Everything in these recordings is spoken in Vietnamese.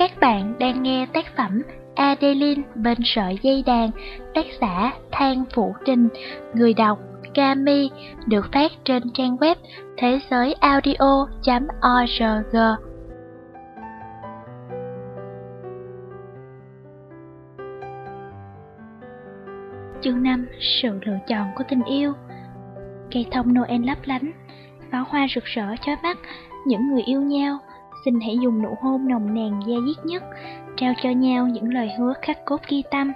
Các bạn đang nghe tác phẩm Adeline bên sợi dây đàn, tác giả Thang Phủ Trình, người đọc Kami, được phát trên trang web thế giới audio.org. Chương 5 Sự lựa chọn của tình yêu Cây thông Noel lấp lánh, pháo hoa rực rỡ chói mắt, những người yêu nhau xin hãy dùng nụ hôn nồng nàn da diết nhất, trao cho nhau những lời hứa khắc cốt ghi tâm.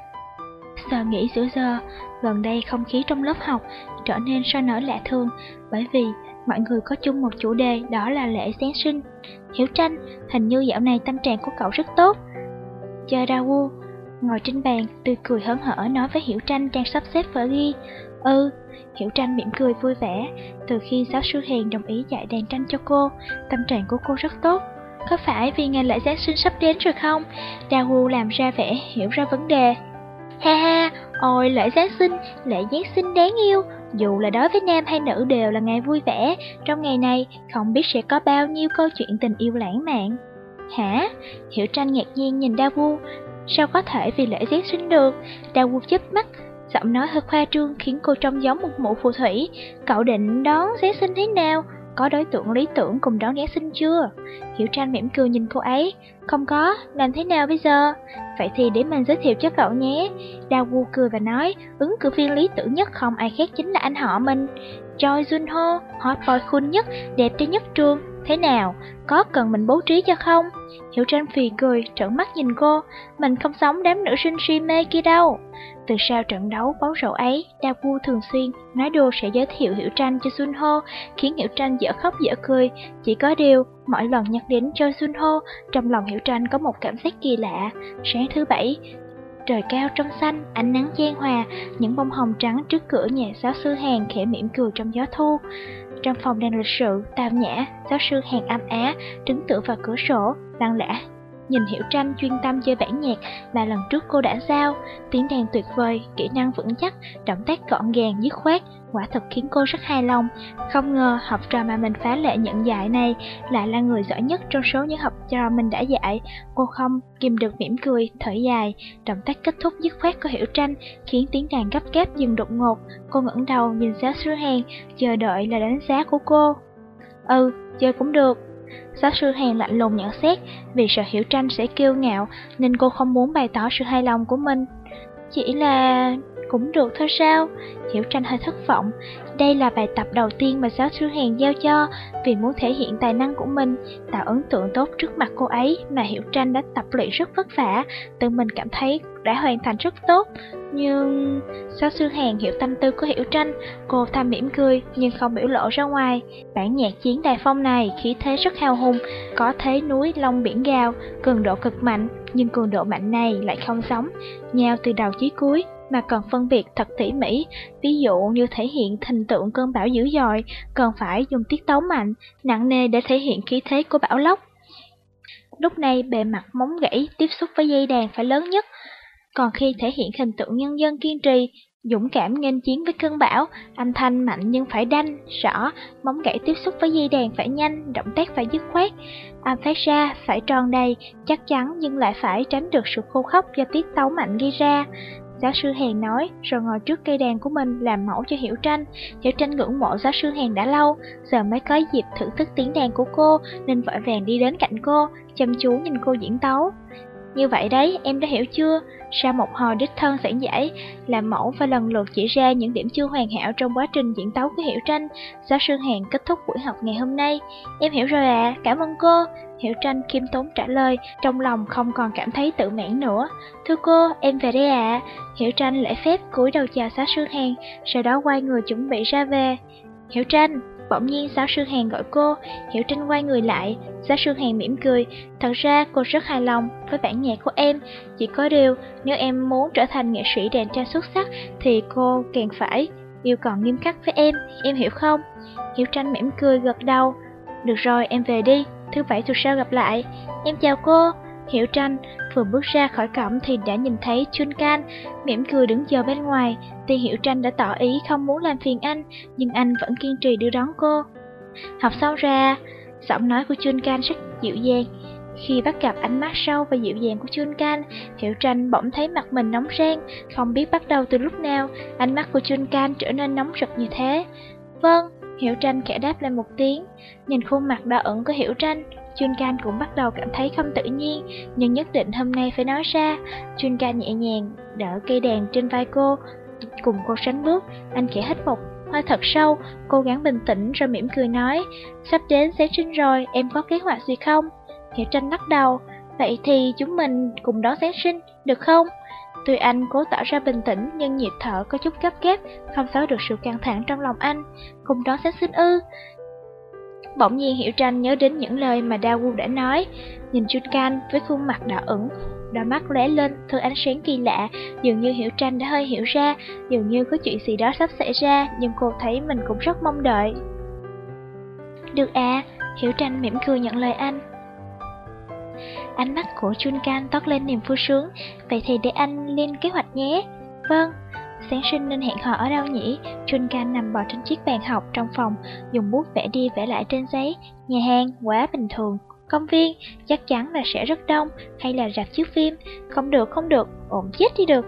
Giờ nghĩ giữa giờ, gần đây không khí trong lớp học trở nên sôi nổi lạ thường bởi vì mọi người có chung một chủ đề đó là lễ Giáng sinh. Hiểu tranh, hình như dạo này tâm trạng của cậu rất tốt. Chơi ra vu, ngồi trên bàn, tươi cười hớn hở nói với Hiểu tranh đang sắp xếp vở ghi. Ừ, Hiểu tranh mỉm cười vui vẻ, từ khi giáo sư Hiền đồng ý dạy đàn tranh cho cô, tâm trạng của cô rất tốt. Có phải vì ngày lễ Giáng sinh sắp đến rồi không? Dawu làm ra vẻ hiểu ra vấn đề. Ha ha, ôi lễ Giáng sinh, lễ Giáng sinh đáng yêu. Dù là đối với nam hay nữ đều là ngày vui vẻ. Trong ngày này, không biết sẽ có bao nhiêu câu chuyện tình yêu lãng mạn. Hả? Hiểu tranh ngạc nhiên nhìn Dawu. Sao có thể vì lễ Giáng sinh được? Dawu chớp mắt, giọng nói hơi khoa trương khiến cô trông giống một mụ phù thủy. Cậu định đón Giáng sinh thế nào? Có đối tượng lý tưởng cùng đón Giáng sinh chưa? Hiểu Tranh mỉm cười nhìn cô ấy. Không có, làm thế nào bây giờ? Vậy thì để mình giới thiệu cho cậu nhé. Đào Wu cười và nói, ứng cử viên lý tưởng nhất không ai khác chính là anh họ mình. Choi Junho, hot boy khôn nhất, đẹp trai nhất trường. Thế nào, có cần mình bố trí cho không? Hiểu Tranh phì cười, trợn mắt nhìn cô. Mình không sống đám nữ sinh si mê kia đâu. Từ sau trận đấu bóng rổ ấy, Dawu thường xuyên nói đùa sẽ giới thiệu Hiểu Tranh cho Sun Ho, khiến Hiểu Tranh dở khóc dở cười. Chỉ có điều, mỗi lần nhắc đến cho Sun Ho, trong lòng Hiểu Tranh có một cảm giác kỳ lạ. Sáng thứ bảy, trời cao trong xanh, ánh nắng chan hòa, những bông hồng trắng trước cửa nhà giáo sư Hàn khẽ mỉm cười trong gió thu. Trong phòng đang lịch sự, tao nhã, giáo sư Hàn âm á, đứng tựa vào cửa sổ, lặng lẽ Nhìn Hiểu Tranh chuyên tâm chơi bản nhạc mà lần trước cô đã giao, tiếng đàn tuyệt vời, kỹ năng vững chắc, động tác gọn gàng, dứt khoát, quả thật khiến cô rất hài lòng. Không ngờ học trò mà mình phá lệ nhận dạy này lại là người giỏi nhất trong số những học trò mình đã dạy. Cô không kìm được mỉm cười, thở dài, động tác kết thúc dứt khoát của Hiểu Tranh khiến tiếng đàn gấp gáp dừng đột ngột. Cô ngẩng đầu nhìn giáo sư Hàn, chờ đợi là đánh giá của cô. Ừ, chơi cũng được, Giáo sư Hàn lạnh lùng nhận xét, vì sợ Hiểu Tranh sẽ kiêu ngạo nên cô không muốn bày tỏ sự hài lòng của mình. Chỉ là... cũng được thôi sao? Hiểu Tranh hơi thất vọng. Đây là bài tập đầu tiên mà giáo sư Hèn giao cho vì muốn thể hiện tài năng của mình, tạo ấn tượng tốt trước mặt cô ấy mà Hiểu Tranh đã tập luyện rất vất vả, tự mình cảm thấy đã hoàn thành rất tốt. Nhưng... Giáo sư Hèn hiểu tâm tư của Hiểu Tranh, cô thầm mỉm cười nhưng không biểu lộ ra ngoài. Bản nhạc chiến đài phong này khí thế rất hào hùng, có thế núi long biển gào, cường độ cực mạnh, nhưng cường độ mạnh này lại không giống, nhau từ đầu chí cuối mà còn phân biệt thật tỉ mỉ, ví dụ như thể hiện hình tượng cơn bão dữ dội, cần phải dùng tiết tấu mạnh, nặng nề để thể hiện khí thế của bão lốc. Lúc này bề mặt móng gãy tiếp xúc với dây đàn phải lớn nhất, còn khi thể hiện hình tượng nhân dân kiên trì, dũng cảm nghênh chiến với cơn bão, âm thanh mạnh nhưng phải đanh, rõ, móng gãy tiếp xúc với dây đàn phải nhanh, động tác phải dứt khoát, âm phát ra phải tròn đầy, chắc chắn nhưng lại phải tránh được sự khô khốc do tiết tấu mạnh gây ra. Giáo sư Hàn nói, rồi ngồi trước cây đàn của mình làm mẫu cho Hiểu Tranh. Hiểu Tranh ngưỡng mộ giáo sư Hàn đã lâu, giờ mới có dịp thưởng thức tiếng đàn của cô, nên vội vàng đi đến cạnh cô, chăm chú nhìn cô diễn tấu. Như vậy đấy, em đã hiểu chưa? Sau một hồi đích thân giảng giải, làm mẫu và lần lượt chỉ ra những điểm chưa hoàn hảo trong quá trình diễn tấu của Hiểu Tranh, giáo sư Hàn kết thúc buổi học ngày hôm nay. Em hiểu rồi à, cảm ơn cô. Hiểu Tranh khiêm tốn trả lời, trong lòng không còn cảm thấy tự mãn nữa. Thưa cô, em về đây ạ. À. Hiểu Tranh lễ phép cúi đầu chào giáo sư Hàn, sau đó quay người chuẩn bị ra về. Hiểu Tranh, Bỗng nhiên giáo sư Hàn gọi cô, Hiểu Tranh quay người lại, giáo sư Hàn mỉm cười, thật ra cô rất hài lòng với bản nhạc của em, chỉ có điều nếu em muốn trở thành nghệ sĩ đàn tranh xuất sắc thì cô càng phải yêu cầu nghiêm khắc với em, em hiểu không? Hiểu Tranh mỉm cười gật đầu, được rồi em về đi, thứ bảy tuần sau gặp lại, em chào cô. Hiểu Tranh vừa bước ra khỏi cổng thì đã nhìn thấy Chun Can mỉm cười đứng chờ bên ngoài. Tuy Hiểu Tranh đã tỏ ý không muốn làm phiền anh, nhưng anh vẫn kiên trì đưa đón cô. Học xong ra, giọng nói của Chun Can rất dịu dàng. Khi bắt gặp ánh mắt sâu và dịu dàng của Chun Can, Hiểu Tranh bỗng thấy mặt mình nóng rang, không biết bắt đầu từ lúc nào, ánh mắt của Chun Can trở nên nóng rực như thế. Vâng, Hiểu Tranh khẽ đáp lại một tiếng, nhìn khuôn mặt đỏ ẩn của Hiểu Tranh, Chun Can cũng bắt đầu cảm thấy không tự nhiên, nhưng nhất định hôm nay phải nói ra. Chun Can nhẹ nhàng đỡ cây đàn trên vai cô, cùng cô sánh bước, anh khẽ hít một hơi thật sâu, cố gắng bình tĩnh rồi mỉm cười nói, sắp đến sẽ sinh rồi, em có kế hoạch gì không? Hiểu tranh lắc đầu, vậy thì chúng mình cùng đón Giáng sinh, được không? Tuy anh cố tỏ ra bình tĩnh nhưng nhịp thở có chút gấp gáp, không xóa được sự căng thẳng trong lòng anh. Cùng đón Giáng sinh ư? Bỗng nhiên Hiểu Tranh nhớ đến những lời mà Dawu đã nói, nhìn Chun Can với khuôn mặt đỏ ửng, đôi mắt lóe lên thứ ánh sáng kỳ lạ, dường như Hiểu Tranh đã hơi hiểu ra, dường như có chuyện gì đó sắp xảy ra, nhưng cô thấy mình cũng rất mong đợi. Được à, Hiểu Tranh mỉm cười nhận lời anh. Ánh mắt của Chun Can toát lên niềm vui sướng, vậy thì để anh lên kế hoạch nhé. Vâng, sáng sinh nên hẹn hò ở đâu nhỉ? Chun Kang nằm bò trên chiếc bàn học trong phòng, dùng bút vẽ đi vẽ lại trên giấy. Nhà hàng, quá bình thường, Công viên, chắc chắn là sẽ rất đông, hay là rạp chiếu phim, không được không được, ổn chết đi được.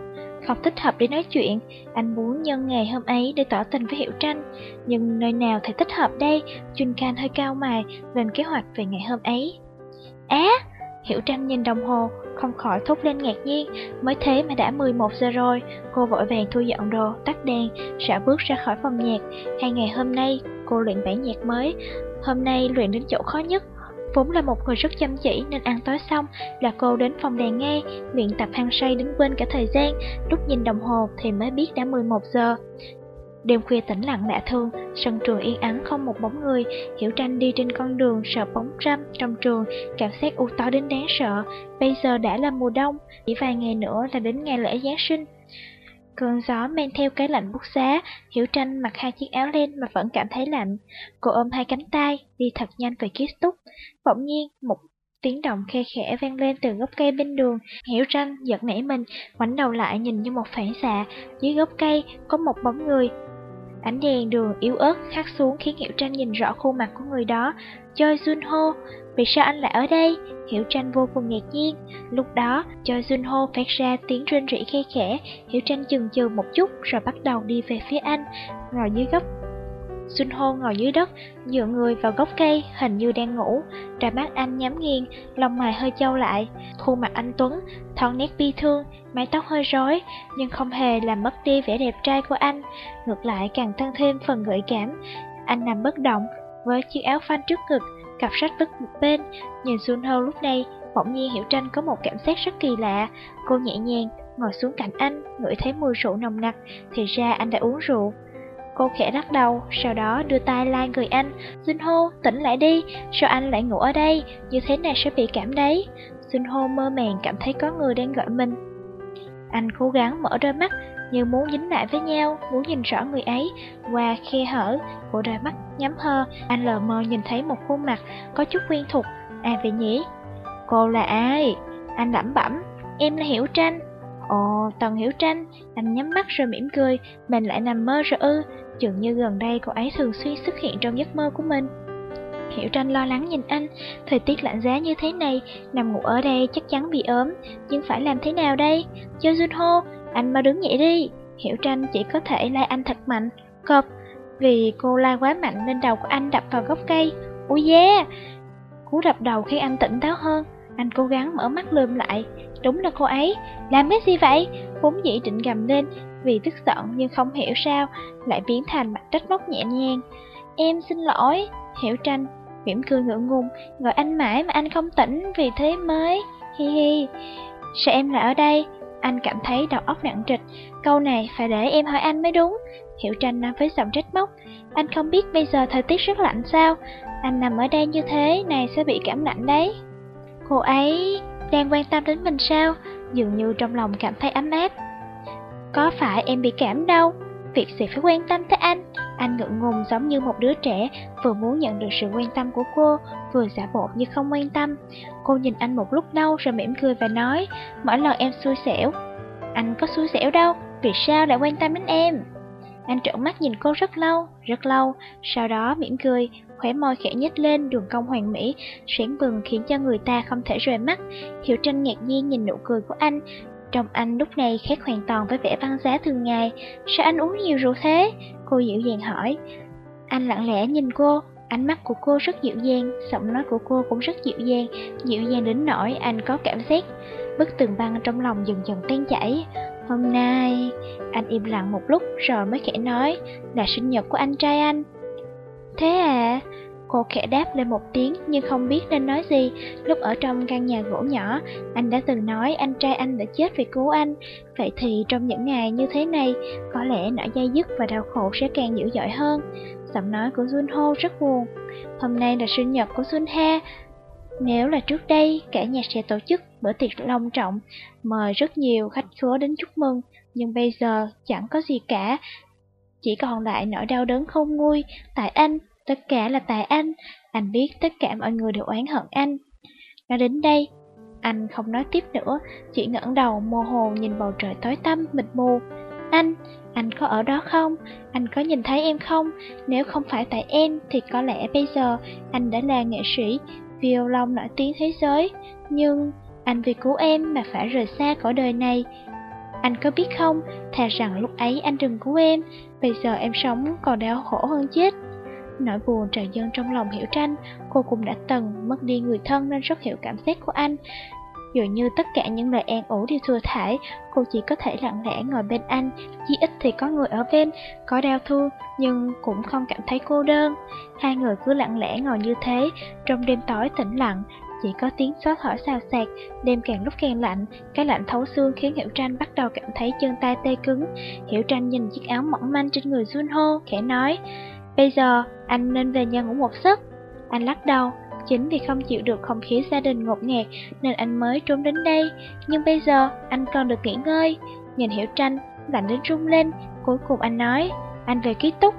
Không thích hợp để nói chuyện, anh muốn nhân ngày hôm ấy để tỏ tình với Hiểu Tranh. Nhưng nơi nào thì thích hợp đây, Chun Can hơi cao mày, lên kế hoạch về ngày hôm ấy. Á, Hiểu Tranh nhìn đồng hồ, không khỏi thốt lên ngạc nhiên, mới thế mà đã 11 giờ rồi. Cô vội vàng thu dọn đồ, tắt đèn, rảo bước ra khỏi phòng nhạc. Hai ngày hôm nay, cô luyện bản nhạc mới. Hôm nay luyện đến chỗ khó nhất, Vốn là một người rất chăm chỉ nên ăn tối xong là cô đến phòng đàn nghe, luyện tập hăng say đến quên cả thời gian, lúc nhìn đồng hồ thì mới biết đã 11 giờ. Đêm khuya tĩnh lặng lạ thường, sân trường yên ắng không một bóng người, Hiểu Tranh đi trên con đường sợ bóng râm trong trường, cảm giác u tối đến đáng sợ. Bây giờ đã là mùa đông, chỉ vài ngày nữa là đến ngày lễ Giáng sinh. Cơn gió men theo cái lạnh bút giá. Hiểu Tranh mặc hai chiếc áo len mà vẫn cảm thấy lạnh. Cô ôm hai cánh tay, đi thật nhanh về ký túc. Bỗng nhiên, một tiếng động khe khẽ vang lên từ gốc cây bên đường. Hiểu Tranh giật nảy mình, ngoảnh đầu lại nhìn như một phản xạ. Dưới gốc cây có một bóng người. Ánh đèn đường yếu ớt hắt xuống khiến Hiểu Tranh nhìn rõ khuôn mặt của người đó. Choi Junho, vì sao anh lại ở đây? Hiểu tranh vô cùng ngạc nhiên. Lúc đó, Choi Junho phát ra tiếng rên rỉ khe khẽ. Hiểu tranh chừng chừ một chút rồi bắt đầu đi về phía anh, ngồi dưới gốc Junho ngồi dưới đất, dựa người vào gốc cây, hình như đang ngủ. Trà mắt anh nhắm nghiền, lòng mày hơi trâu lại. Khuôn mặt anh Tuấn, thon nét bi thương, mái tóc hơi rối, nhưng không hề làm mất đi vẻ đẹp trai của anh. Ngược lại càng tăng thêm phần gợi cảm. Anh nằm bất động, với chiếc áo phanh trước ngực, cặp sách vứt một bên. Nhìn Junho lúc này, bỗng nhiên Hiểu Tranh có một cảm giác rất kỳ lạ. Cô nhẹ nhàng ngồi xuống cạnh anh, ngửi thấy mùi rượu nồng nặc, thì ra anh đã uống rượu. Cô khẽ lắc đầu, sau đó đưa tay lai người anh. Junho, tỉnh lại đi, sao anh lại ngủ ở đây, như thế này sẽ bị cảm đấy. Junho mơ màng cảm thấy có người đang gọi mình. Anh cố gắng mở đôi mắt, như muốn dính lại với nhau, muốn nhìn rõ người ấy. Qua khe hở của đôi mắt nhắm hơ, anh lờ mờ nhìn thấy một khuôn mặt có chút quen thuộc. À vậy nhỉ? Cô là ai? Anh lẩm bẩm. Em là Hiểu Tranh. Ồ, Tần Hiểu Tranh. Anh nhắm mắt rồi mỉm cười. Mình lại nằm mơ rồi ư. Dường như gần đây cô ấy thường xuyên xuất hiện trong giấc mơ của mình. Hiểu Tranh lo lắng nhìn anh, thời tiết lạnh giá như thế này, nằm ngủ ở đây chắc chắn bị ốm, nhưng phải làm thế nào đây? Cho Junho, anh mau đứng dậy đi. Hiểu Tranh chỉ có thể lai anh thật mạnh, cộp, vì cô lai quá mạnh nên đầu của anh đập vào gốc cây. Ui yeah! Cú đập đầu khi anh tỉnh táo hơn, anh cố gắng mở mắt lườm lại. Đúng là cô ấy, làm cái gì vậy? Vốn dĩ định gầm lên vì tức giận nhưng không hiểu sao lại biến thành mặt trách móc nhẹ nhàng. Em xin lỗi, Hiểu Tranh, mỉm cười ngượng ngùng, gọi anh mãi mà anh không tỉnh vì thế mới, hi hi. Sao em lại ở đây? Anh cảm thấy đầu óc nặng trịch, câu này phải để em hỏi anh mới đúng. Hiểu Tranh nói với giọng trách móc, anh không biết bây giờ thời tiết rất lạnh sao? Anh nằm ở đây như thế này sẽ bị cảm lạnh đấy. Cô ấy đang quan tâm đến mình sao? Dường như trong lòng cảm thấy ấm áp. Có phải em bị cảm đâu? Việc gì phải quan tâm tới anh? Anh ngượng ngùng giống như một đứa trẻ, vừa muốn nhận được sự quan tâm của cô, vừa giả bộ như không quan tâm. Cô nhìn anh một lúc lâu rồi mỉm cười và nói, mỗi lần em xui xẻo. Anh có xui xẻo đâu, vì sao lại quan tâm đến em? Anh trợn mắt nhìn cô rất lâu, rất lâu, sau đó mỉm cười, khóe môi khẽ nhếch lên, đường cong hoàn mỹ, sáng bừng khiến cho người ta không thể rời mắt. Hiểu Tranh ngạc nhiên nhìn nụ cười của anh, trong anh lúc này khác hoàn toàn với vẻ văn giá thường ngày. Sao anh uống nhiều rượu thế? Cô dịu dàng hỏi. Anh lặng lẽ nhìn cô, ánh mắt của cô rất dịu dàng, giọng nói của cô cũng rất dịu dàng, dịu dàng đến nỗi anh có cảm giác bức tường băng trong lòng dần dần tan chảy. Hôm nay, anh im lặng một lúc rồi mới khẽ nói là sinh nhật của anh trai anh. Thế à? Cô khẽ đáp lên một tiếng nhưng không biết nên nói gì. Lúc ở trong căn nhà gỗ nhỏ, anh đã từng nói anh trai anh đã chết vì cứu anh. Vậy thì trong những ngày như thế này, có lẽ nỗi dây dứt và đau khổ sẽ càng dữ dội hơn. Giọng nói của Junho rất buồn. Hôm nay là sinh nhật của Sunha. Nếu là trước đây, cả nhà sẽ tổ chức bữa tiệc long trọng, mời rất nhiều khách khứa đến chúc mừng. Nhưng bây giờ chẳng có gì cả, chỉ còn lại nỗi đau đớn không nguôi tại anh Tất cả là tại anh, anh biết tất cả mọi người đều oán hận anh. Nói đến đây, anh không nói tiếp nữa, chỉ ngẩng đầu mơ hồ nhìn bầu trời tối tăm, mịt mù. Anh, anh có ở đó không? Anh có nhìn thấy em không? Nếu không phải tại em thì có lẽ bây giờ anh đã là nghệ sĩ, violon nổi tiếng thế giới. Nhưng anh vì cứu em mà phải rời xa cõi đời này. Anh có biết không, thà rằng lúc ấy anh đừng cứu em, bây giờ em sống còn đau khổ hơn chết. Nỗi buồn trời dâng trong lòng Hiểu Tranh, cô cũng đã từng mất đi người thân nên rất hiểu cảm giác của anh. Dường như tất cả những lời an ủi đều thừa thải, cô chỉ có thể lặng lẽ ngồi bên anh, chỉ ít thì có người ở bên, có đau thương, nhưng cũng không cảm thấy cô đơn. Hai người cứ lặng lẽ ngồi như thế, trong đêm tối tĩnh lặng, chỉ có tiếng gió thổi xào xạc, đêm càng lúc càng lạnh, cái lạnh thấu xương khiến Hiểu Tranh bắt đầu cảm thấy chân tay tê cứng. Hiểu Tranh nhìn chiếc áo mỏng manh trên người Junho, khẽ nói, Bây giờ, anh nên về nhà ngủ một giấc. Anh lắc đầu, chính vì không chịu được không khí gia đình ngột ngạt nên anh mới trốn đến đây. Nhưng bây giờ, anh còn được nghỉ ngơi. Nhìn Hiểu Tranh, lạnh đến rung lên, cuối cùng anh nói, anh về ký túc.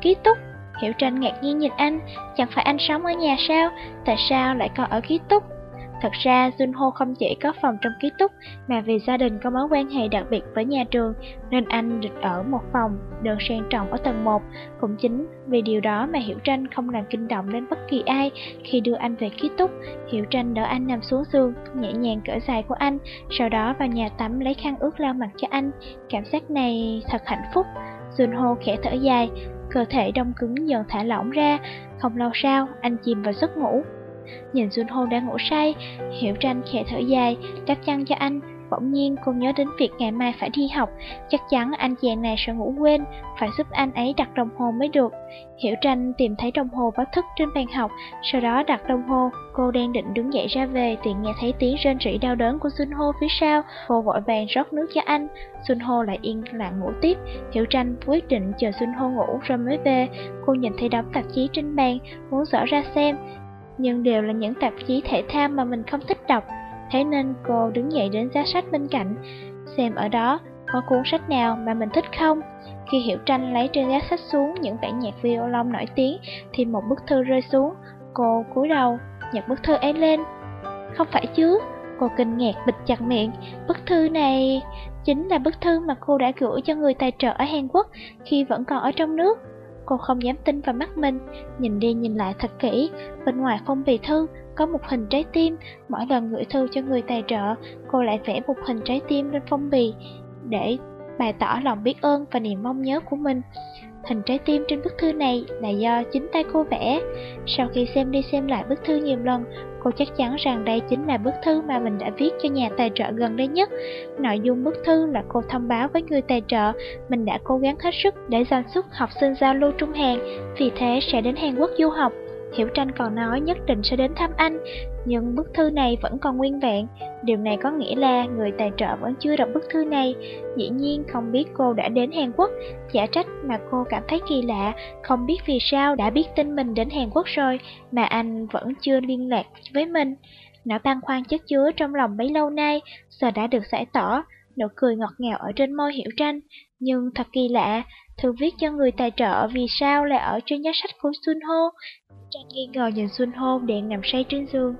Ký túc? Hiểu Tranh ngạc nhiên nhìn anh, chẳng phải anh sống ở nhà sao, tại sao lại còn ở ký túc? Thật ra, Junho không chỉ có phòng trong ký túc, mà vì gia đình có mối quan hệ đặc biệt với nhà trường, nên anh được ở một phòng, đơn sang trọng ở tầng 1. Cũng chính vì điều đó mà Hiểu Tranh không làm kinh động đến bất kỳ ai khi đưa anh về ký túc. Hiểu Tranh đỡ anh nằm xuống giường, nhẹ nhàng cởi giày của anh, sau đó vào nhà tắm lấy khăn ướt lau mặt cho anh. Cảm giác này thật hạnh phúc. Junho khẽ thở dài, cơ thể đông cứng dần thả lỏng ra. Không lâu sau, anh chìm vào giấc ngủ. Nhìn Junho đang ngủ say, Hiểu Tranh khẽ thở dài, đắp chăn cho anh. Bỗng nhiên cô nhớ đến việc ngày mai phải đi học, chắc chắn anh chàng này sẽ ngủ quên, phải giúp anh ấy đặt đồng hồ mới được. Hiểu Tranh tìm thấy đồng hồ báo thức trên bàn học, sau đó đặt đồng hồ. Cô đang định đứng dậy ra về thì nghe thấy tiếng rên rỉ đau đớn của Junho phía sau. Cô vội vàng rót nước cho anh. Junho lại yên lặng ngủ tiếp. Hiểu Tranh quyết định chờ Junho ngủ rồi mới về. Cô nhìn thấy đống tạp chí trên bàn, muốn dở ra xem nhưng đều là những tạp chí thể thao mà mình không thích đọc. Thế nên cô đứng dậy đến giá sách bên cạnh, xem ở đó có cuốn sách nào mà mình thích không. Khi Hiểu Tranh lấy trên giá sách xuống những bản nhạc violon nổi tiếng thì một bức thư rơi xuống. Cô cúi đầu, nhặt bức thư ấy lên. Không phải chứ, cô kinh ngạc bịt chặt miệng. Bức thư này chính là bức thư mà cô đã gửi cho người tài trợ ở Hàn Quốc khi vẫn còn ở trong nước. Cô không dám tin vào mắt mình, nhìn đi nhìn lại thật kỹ, bên ngoài phong bì thư có một hình trái tim, mỗi lần gửi thư cho người tài trợ, cô lại vẽ một hình trái tim lên phong bì để bày tỏ lòng biết ơn và niềm mong nhớ của mình. Hình trái tim trên bức thư này là do chính tay cô vẽ. Sau khi xem đi xem lại bức thư nhiều lần, cô chắc chắn rằng đây chính là bức thư mà mình đã viết cho nhà tài trợ gần đây nhất. Nội dung bức thư là cô thông báo với người tài trợ mình đã cố gắng hết sức để giành xuất học sinh giao lưu Trung Hàn, vì thế sẽ đến Hàn Quốc du học. Hiểu Tranh còn nói nhất định sẽ đến thăm anh, nhưng bức thư này vẫn còn nguyên vẹn. Điều này có nghĩa là người tài trợ vẫn chưa đọc bức thư này. Dĩ nhiên không biết cô đã đến Hàn Quốc, giả trách mà cô cảm thấy kỳ lạ, không biết vì sao đã biết tin mình đến Hàn Quốc rồi mà anh vẫn chưa liên lạc với mình. Nỗi băn khoăn chất chứa trong lòng bấy lâu nay giờ đã được giải tỏ, nụ cười ngọt ngào ở trên môi Hiểu Tranh. Nhưng thật kỳ lạ, thư viết cho người tài trợ vì sao lại ở trên giá sách của Sun Ho? Tranh nghi ngờ nhìn Xuân Hôn đang nằm say trên giường.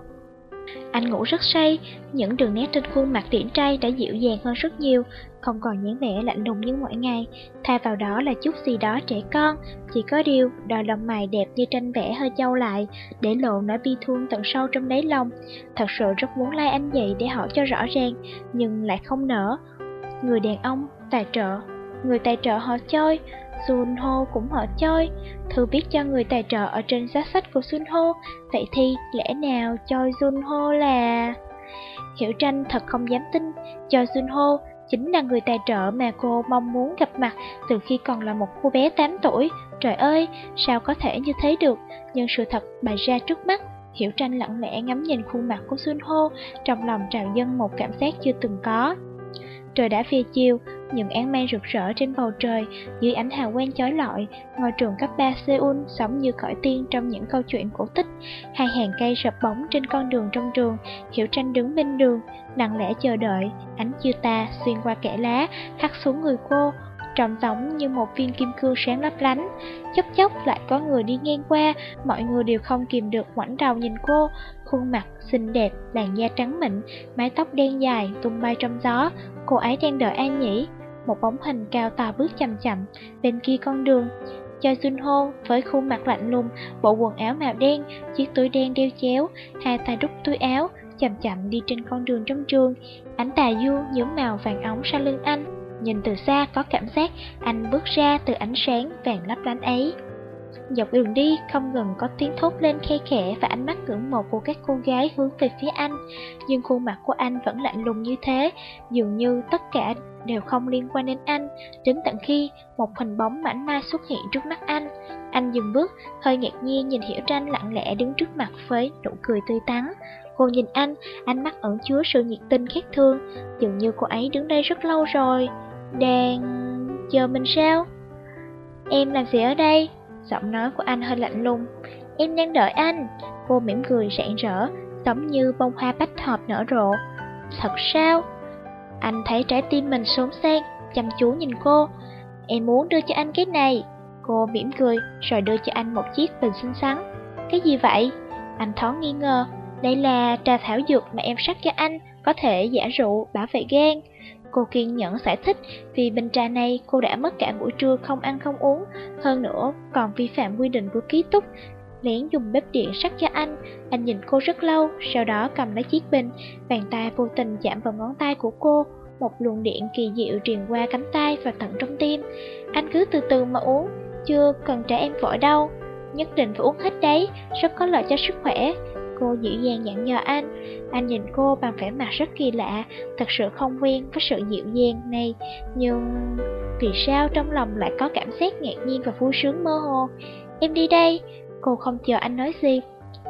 Anh ngủ rất say, những đường nét trên khuôn mặt điển trai đã dịu dàng hơn rất nhiều. không còn dáng vẻ lạnh lùng như mọi ngày, thay vào đó là chút gì đó trẻ con, chỉ có điều đôi lông mày đẹp như tranh vẽ hơi châu lại, để lộ nỗi bi thương tận sâu trong đáy lòng. Thật sự rất muốn lai anh dậy để hỏi cho rõ ràng, nhưng lại không nỡ. Người đàn ông, tài trợ, người tài trợ họ chơi, Sunho cũng họ chơi, thư viết cho người tài trợ ở trên giá sách của Sunho, vậy thì lẽ nào choi Sunho là... Hiểu tranh thật không dám tin, choi Sunho chính là người tài trợ mà cô mong muốn gặp mặt từ khi còn là một cô bé 8 tuổi. Trời ơi, sao có thể như thế được, nhưng sự thật bày ra trước mắt. Hiểu tranh lặng lẽ ngắm nhìn khuôn mặt của Sunho, trong lòng trào dâng một cảm giác chưa từng có. Trời đã về chiều, những án mây rực rỡ trên bầu trời, dưới ánh hào quang chói lọi, ngôi trường cấp 3 Seoul sống như khỏi tiên trong những câu chuyện cổ tích. Hai hàng cây sập bóng trên con đường trong trường, Hiểu Tranh đứng bên đường, lặng lẽ chờ đợi, ánh chiều ta xuyên qua kẽ lá, hắt xuống người cô, trọng giống như một viên kim cương sáng lấp lánh. Chốc chốc lại có người đi ngang qua, mọi người đều không kìm được ngoảnh đầu nhìn cô, khuôn mặt xinh đẹp, làn da trắng mịn, mái tóc đen dài tung bay trong gió. Cô ấy đang đợi An Nhĩ, một bóng hình cao to bước chậm chậm bên kia con đường. Cho Junho với khuôn mặt lạnh lùng, bộ quần áo màu đen, chiếc túi đen đeo chéo, hai tay đút túi áo, chậm chậm đi trên con đường trong trường. Ánh tà du nhuốm màu vàng ống sau lưng anh, nhìn từ xa có cảm giác anh bước ra từ ánh sáng vàng lấp lánh ấy. Dọc đường đi không ngừng có tiếng thốt lên khe khẽ và ánh mắt ngưỡng mộ của các cô gái hướng về phía anh. Nhưng khuôn mặt của anh vẫn lạnh lùng như thế, dường như tất cả đều không liên quan đến anh, đến tận khi một hình bóng mảnh mai xuất hiện trước mắt anh. Anh dừng bước, hơi ngạc nhiên nhìn Hiểu Tranh lặng lẽ đứng trước mặt với nụ cười tươi tắn. Cô nhìn anh, ánh mắt ẩn chứa sự nhiệt tình khác thương, dường như cô ấy đứng đây rất lâu rồi. Đang... chờ mình sao? Em làm gì ở đây? Giọng nói của anh hơi lạnh lùng. Em đang đợi anh. Cô mỉm cười rạng rỡ, giống như bông hoa bách hợp nở rộ. Thật sao? Anh thấy trái tim mình xốn sang, chăm chú nhìn cô. Em muốn đưa cho anh cái này. Cô mỉm cười, rồi đưa cho anh một chiếc bình xinh xắn. Cái gì vậy? Anh thoáng nghi ngờ. Đây là trà thảo dược mà em sắc cho anh, có thể giả rượu, bảo vệ gan. Cô kiên nhẫn giải thích vì bình trà này cô đã mất cả buổi trưa không ăn không uống, hơn nữa còn vi phạm quy định của ký túc. Lén dùng bếp điện sắc cho anh, anh nhìn cô rất lâu, sau đó cầm lấy chiếc bình, bàn tay vô tình chạm vào ngón tay của cô. Một luồng điện kỳ diệu truyền qua cánh tay và tận trong tim. Anh cứ từ từ mà uống, chưa cần trẻ em vội đâu. Nhất định phải uống hết đấy, rất có lợi cho sức khỏe. Cô dịu dàng dặn dò anh. Anh nhìn cô bằng vẻ mặt rất kỳ lạ, Thật sự không quen với sự dịu dàng này. Nhưng vì sao trong lòng lại có cảm giác ngạc nhiên và vui sướng mơ hồ? Em đi đây. Cô không chờ anh nói gì,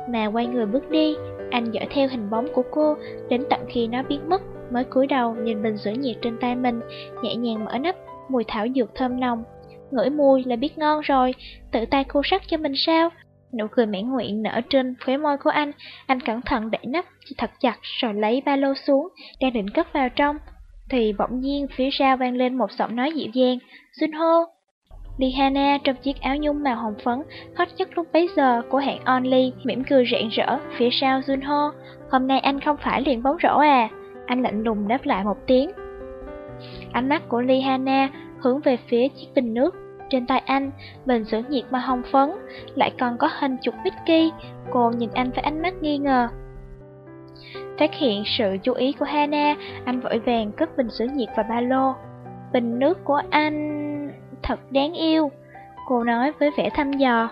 Mà quay người bước đi. Anh dõi theo hình bóng của cô, Đến tận khi nó biến mất, Mới cúi đầu nhìn bình sữa nhiệt trên tay mình, Nhẹ nhàng mở nắp Mùi thảo dược thơm nồng. Ngửi mùi là biết ngon rồi. Tự tay cô sắc cho mình sao? Nụ cười mãn nguyện nở trên khóe môi của anh, anh cẩn thận đẩy nắp thật chặt rồi lấy ba lô xuống, đang định cất vào trong. Thì bỗng nhiên phía sau vang lên một giọng nói dịu dàng, Junho. Lihana trong chiếc áo nhung màu hồng phấn, hot nhất lúc bấy giờ của hãng Only, mỉm cười rạng rỡ, phía sau Junho. Hôm nay anh không phải luyện bóng rổ à? Anh lạnh lùng đáp lại một tiếng. Ánh mắt của Lihana hướng về phía chiếc bình nước trên tay anh, bình sữa nhiệt mà hồng phấn, lại còn có hình chụp Mickey. Cô nhìn anh với ánh mắt nghi ngờ. Phát hiện sự chú ý của Hana, anh vội vàng cất bình sữa nhiệt vào ba lô. Bình nước của anh... thật đáng yêu. Cô nói với vẻ thăm dò.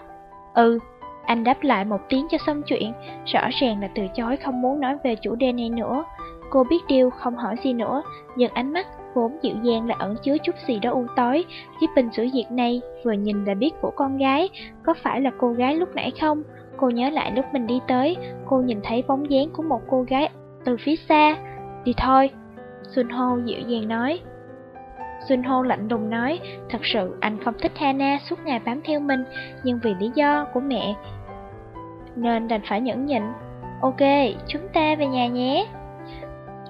Ừ, anh đáp lại một tiếng cho xong chuyện, rõ ràng là từ chối không muốn nói về chủ đề này nữa. Cô biết điều không hỏi gì nữa, nhưng ánh mắt vốn dịu dàng là ẩn chứa chút gì đó u tối. Chiếc bình sữa diệt này vừa nhìn đã biết của con gái, có phải là cô gái lúc nãy không? Cô nhớ lại lúc mình đi tới, cô nhìn thấy bóng dáng của một cô gái từ phía xa. Đi thôi, Xuân Hô dịu dàng nói. Xuân Hô lạnh lùng nói, thật sự anh không thích Hana suốt ngày bám theo mình, nhưng vì lý do của mẹ nên đành phải nhẫn nhịn. Ok, chúng ta về nhà nhé.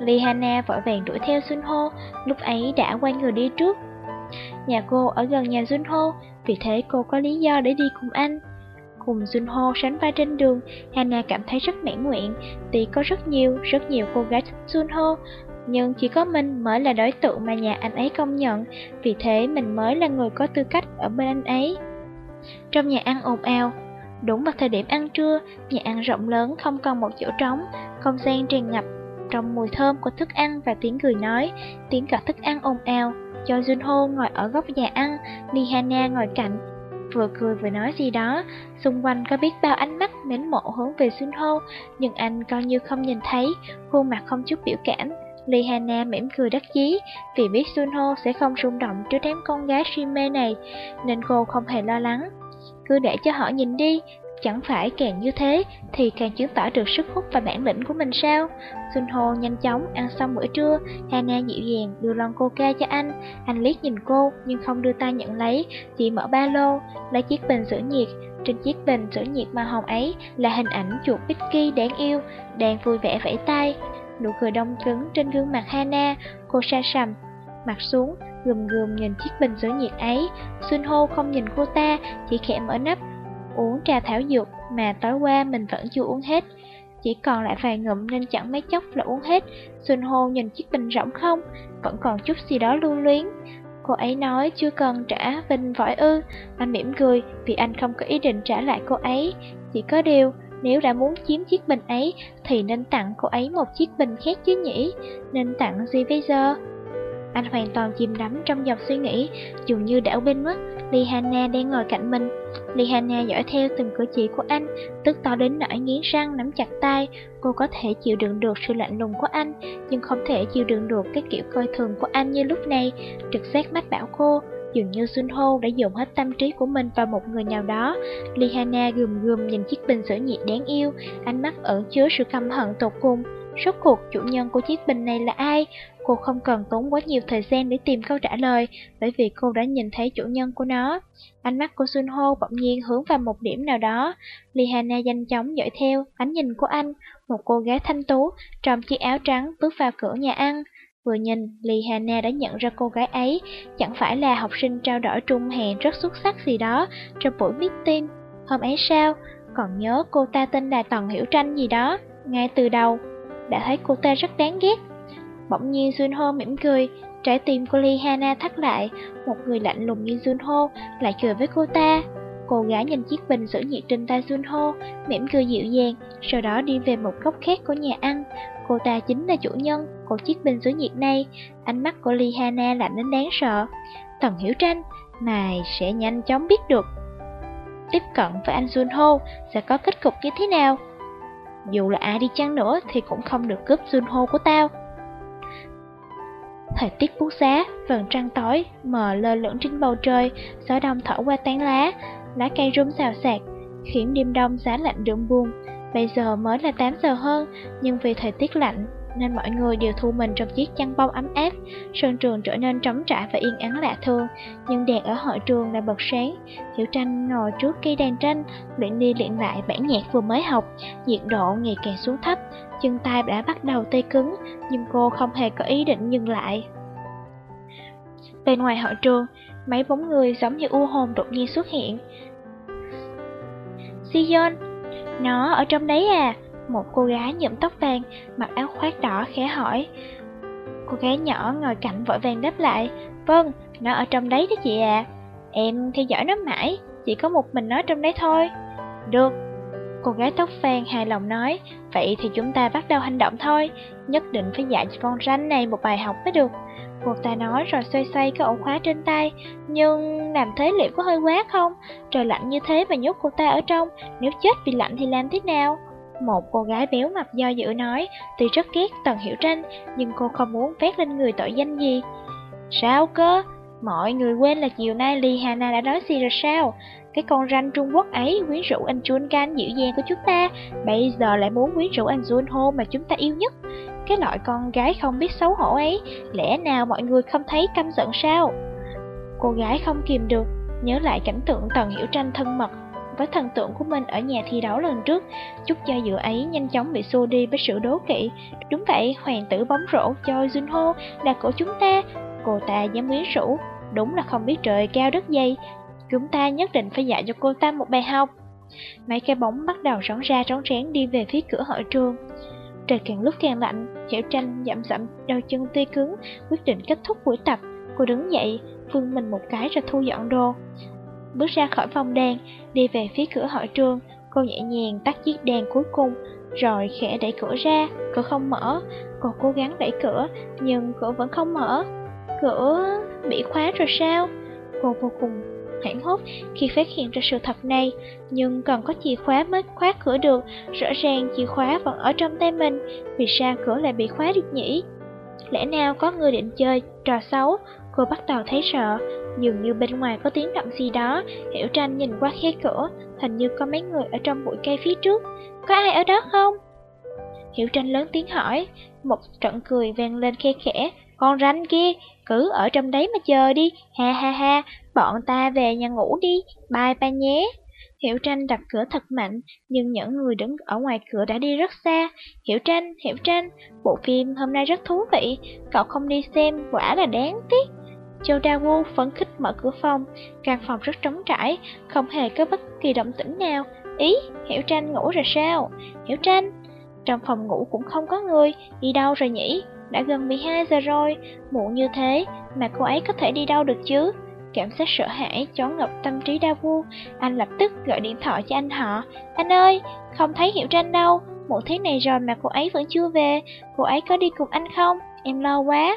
Lihana vội vàng đuổi theo Sunho. lúc ấy đã quay người đi trước. Nhà cô ở gần nhà Sunho, vì thế cô có lý do để đi cùng anh. Cùng Sunho sánh vai trên đường, Hana cảm thấy rất mãn nguyện, tuy có rất nhiều, rất nhiều cô gái thích Sunho, nhưng chỉ có mình mới là đối tượng mà nhà anh ấy công nhận, vì thế mình mới là người có tư cách ở bên anh ấy. Trong nhà ăn ồn ào, đúng vào thời điểm ăn trưa, nhà ăn rộng lớn không còn một chỗ trống, không gian tràn ngập trong mùi thơm của thức ăn và tiếng cười nói, tiếng gọt thức ăn ồn ào. Cho Junho ngồi ở góc nhà ăn, Nihana ngồi cạnh, vừa cười vừa nói gì đó. Xung quanh có biết bao ánh mắt mến mộ hướng về Junho, nhưng anh coi như không nhìn thấy, khuôn mặt không chút biểu cảm. Lihana mỉm cười đắc chí, vì biết Junho sẽ không rung động trước đám con gái Shime này, nên cô không hề lo lắng. Cứ để cho họ nhìn đi, Chẳng phải càng như thế thì càng chứng tỏ được sức hút và bản lĩnh của mình sao? Sunho nhanh chóng ăn xong bữa trưa, Hana dịu dàng đưa lon coca cho anh. Anh liếc nhìn cô nhưng không đưa tay nhận lấy, chỉ mở ba lô, lấy chiếc bình sữa nhiệt. Trên chiếc bình sữa nhiệt màu hồng ấy là hình ảnh chuột Vicky đáng yêu, đang vui vẻ vẫy tay. Nụ cười đông cứng trên gương mặt Hana, cô sa sầm, mặt xuống, gườm gườm nhìn chiếc bình sữa nhiệt ấy. Sunho không nhìn cô ta, chỉ khẽ mở nắp, uống trà thảo dược mà tối qua mình vẫn chưa uống hết. Chỉ còn lại vài ngụm nên chẳng mấy chốc là uống hết. Xuân hô nhìn chiếc bình rỗng không, vẫn còn chút gì đó lưu luyến. Cô ấy nói chưa cần trả Vinh vội ư. Anh mỉm cười vì anh không có ý định trả lại cô ấy. Chỉ có điều, nếu đã muốn chiếm chiếc bình ấy thì nên tặng cô ấy một chiếc bình khác chứ nhỉ? Nên tặng gì bây giờ? Anh hoàn toàn chìm đắm trong dòng suy nghĩ, dường như đã bên mất Lihana đang ngồi cạnh mình. Lihana dõi theo từng cử chỉ của anh, tức to đến nỗi nghiến răng nắm chặt tay. Cô có thể chịu đựng được sự lạnh lùng của anh, nhưng không thể chịu đựng được cái kiểu coi thường của anh như lúc này. Trực giác mách bảo cô, dường như Sunho đã dùng hết tâm trí của mình vào một người nào đó. Lihana gườm gườm nhìn chiếc bình sữa nhiệt đáng yêu, ánh mắt ẩn chứa sự căm hận tột cùng. Rốt cuộc chủ nhân của chiếc bình này là ai? Cô không cần tốn quá nhiều thời gian để tìm câu trả lời, bởi vì cô đã nhìn thấy chủ nhân của nó. Ánh mắt của Sun Ho bỗng nhiên hướng vào một điểm nào đó. Lihana nhanh chóng dõi theo ánh nhìn của anh, một cô gái thanh tú trong chiếc áo trắng bước vào cửa nhà ăn. Vừa nhìn, Lihana đã nhận ra cô gái ấy chẳng phải là học sinh trao đổi trung hè rất xuất sắc gì đó trong buổi meeting. Hôm ấy sao? Còn nhớ cô ta tên là Tần Hiểu Tranh gì đó. Ngay từ đầu, đã thấy cô ta rất đáng ghét. Bỗng nhiên Junho mỉm cười, trái tim của Lee Hana thắt lại, một người lạnh lùng như Junho lại cười với cô ta. Cô gái nhìn chiếc bình sữa nhiệt trên tay Junho, mỉm cười dịu dàng, sau đó đi về một góc khác của nhà ăn. Cô ta chính là chủ nhân của chiếc bình sữa nhiệt này. Ánh mắt của Lee Hana lạnh đến đáng sợ. Tần Hiểu Tranh, mày sẽ nhanh chóng biết được. Tiếp cận với anh Junho sẽ có kết cục như thế nào? Dù là ai đi chăng nữa thì cũng không được cướp Junho của tao. Thời tiết bút giá, vầng trăng tối, mờ lơ lửng trên bầu trời, gió đông thổi qua tán lá, lá cây rung xào xạc, khiến đêm đông giá lạnh đượm buồn. Bây giờ mới là 8 giờ hơn, nhưng vì thời tiết lạnh nên mọi người đều thu mình trong chiếc chăn bông ấm áp. Sân trường trở nên trống trải và yên ắng lạ thường, nhưng đèn ở hội trường lại bật sáng. Hiểu tranh ngồi trước cây đàn tranh, luyện đi luyện lại bản nhạc vừa mới học, nhiệt độ ngày càng xuống thấp, chân tay đã bắt đầu tê cứng, nhưng cô không hề có ý định dừng lại. Bên ngoài hội trường, mấy bóng người giống như u hồn đột nhiên xuất hiện. Sion, nó ở trong đấy à? Một cô gái nhuộm tóc vàng, mặc áo khoác đỏ khẽ hỏi. Cô gái nhỏ ngồi cạnh vội vàng đáp lại, vâng, nó ở trong đấy đó chị à. Em theo dõi nó mãi, chỉ có một mình nó trong đấy thôi. Được, cô gái tóc vàng hài lòng nói, vậy thì chúng ta bắt đầu hành động thôi, nhất định phải dạy cho con ranh này một bài học mới được. Cô ta nói rồi xoay xoay cái ổ khóa trên tay, nhưng làm thế liệu có hơi quá không? Trời lạnh như thế mà nhốt cô ta ở trong, nếu chết vì lạnh thì làm thế nào? Một cô gái béo mập do dự nói, tuy rất ghét Tần Hiểu Tranh, nhưng cô không muốn vét lên người tội danh gì. Sao cơ? Mọi người quên là chiều nay Lee Hana đã nói gì rồi sao? Cái con ranh Trung Quốc ấy quyến rũ anh Jun Can dịu dàng của chúng ta, bây giờ lại muốn quyến rũ anh Jun Ho mà chúng ta yêu nhất. Cái loại con gái không biết xấu hổ ấy, lẽ nào mọi người không thấy căm giận sao? Cô gái không kìm được, nhớ lại cảnh tượng Tần Hiểu Tranh thân mật với thần tượng của mình ở nhà thi đấu lần trước. Chút do dự ấy nhanh chóng bị xô đi với sự đố kỵ. Đúng vậy, hoàng tử bóng rổ Choi Junho là của chúng ta. Cô ta dám quyến rũ, đúng là không biết trời cao đất dày. Chúng ta nhất định phải dạy cho cô ta một bài học. Mấy cái bóng bắt đầu rón ra rón rén đi về phía cửa hội trường. Trời càng lúc càng lạnh, Hiểu Tranh dậm dậm đôi chân tê cứng, quyết định kết thúc buổi tập. Cô đứng dậy, vươn mình một cái rồi thu dọn đồ. Bước ra khỏi phòng đèn, đi về phía cửa hội trường, cô nhẹ nhàng tắt chiếc đèn cuối cùng, rồi khẽ đẩy cửa ra, cửa không mở. Cô cố gắng đẩy cửa, nhưng cửa vẫn không mở. Cửa bị khóa rồi sao? Cô vô cùng hoảng hốt khi phát hiện ra sự thật này, nhưng cần có chìa khóa mới khóa cửa được, rõ ràng chìa khóa vẫn ở trong tay mình, vì sao cửa lại bị khóa được nhỉ? Lẽ nào có người định chơi trò xấu? Cô bắt đầu thấy sợ, dường như bên ngoài có tiếng động gì đó, Hiểu Tranh nhìn qua khe cửa, hình như có mấy người ở trong bụi cây phía trước. Có ai ở đó không? Hiểu Tranh lớn tiếng hỏi, một trận cười vang lên khe khẽ, con ranh kia, cứ ở trong đấy mà chờ đi, ha ha ha, bọn ta về nhà ngủ đi, bye bye nhé. Hiểu Tranh đập cửa thật mạnh, nhưng những người đứng ở ngoài cửa đã đi rất xa. Hiểu Tranh, Hiểu Tranh, bộ phim hôm nay rất thú vị, cậu không đi xem quả là đáng tiếc. Châu Đa Wu phấn khích mở cửa phòng, căn phòng rất trống trải, không hề có bất kỳ động tĩnh nào. Ý, Hiểu Tranh ngủ rồi sao? Hiểu Tranh, trong phòng ngủ cũng không có người, đi đâu rồi nhỉ? Đã gần 12 giờ rồi, muộn như thế mà cô ấy có thể đi đâu được chứ? Cảm giác sợ hãi chón ngập tâm trí đa vu, anh lập tức gọi điện thoại cho anh họ. Anh ơi, không thấy Hiểu Tranh đâu, muộn thế này rồi mà cô ấy vẫn chưa về, cô ấy có đi cùng anh không? Em lo quá.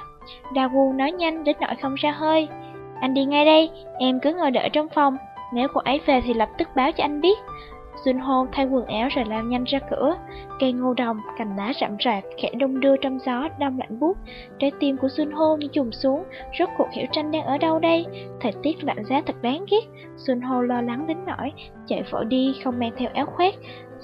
Đào vu nói nhanh đến nỗi không ra hơi. Anh đi ngay đây, em cứ ngồi đợi trong phòng, nếu cô ấy về thì lập tức báo cho anh biết. Junho thay quần áo rồi lao nhanh ra cửa. Cây ngô đồng, cành lá rậm rạp, khẽ đông đưa trong gió, đông lạnh buốt. Trái tim của Junho như trùng xuống, rốt cuộc hiểu tranh đang ở đâu đây? Thời tiết lạnh giá thật đáng ghét. Junho lo lắng đến nỗi, chạy vội đi không mang theo áo khoác.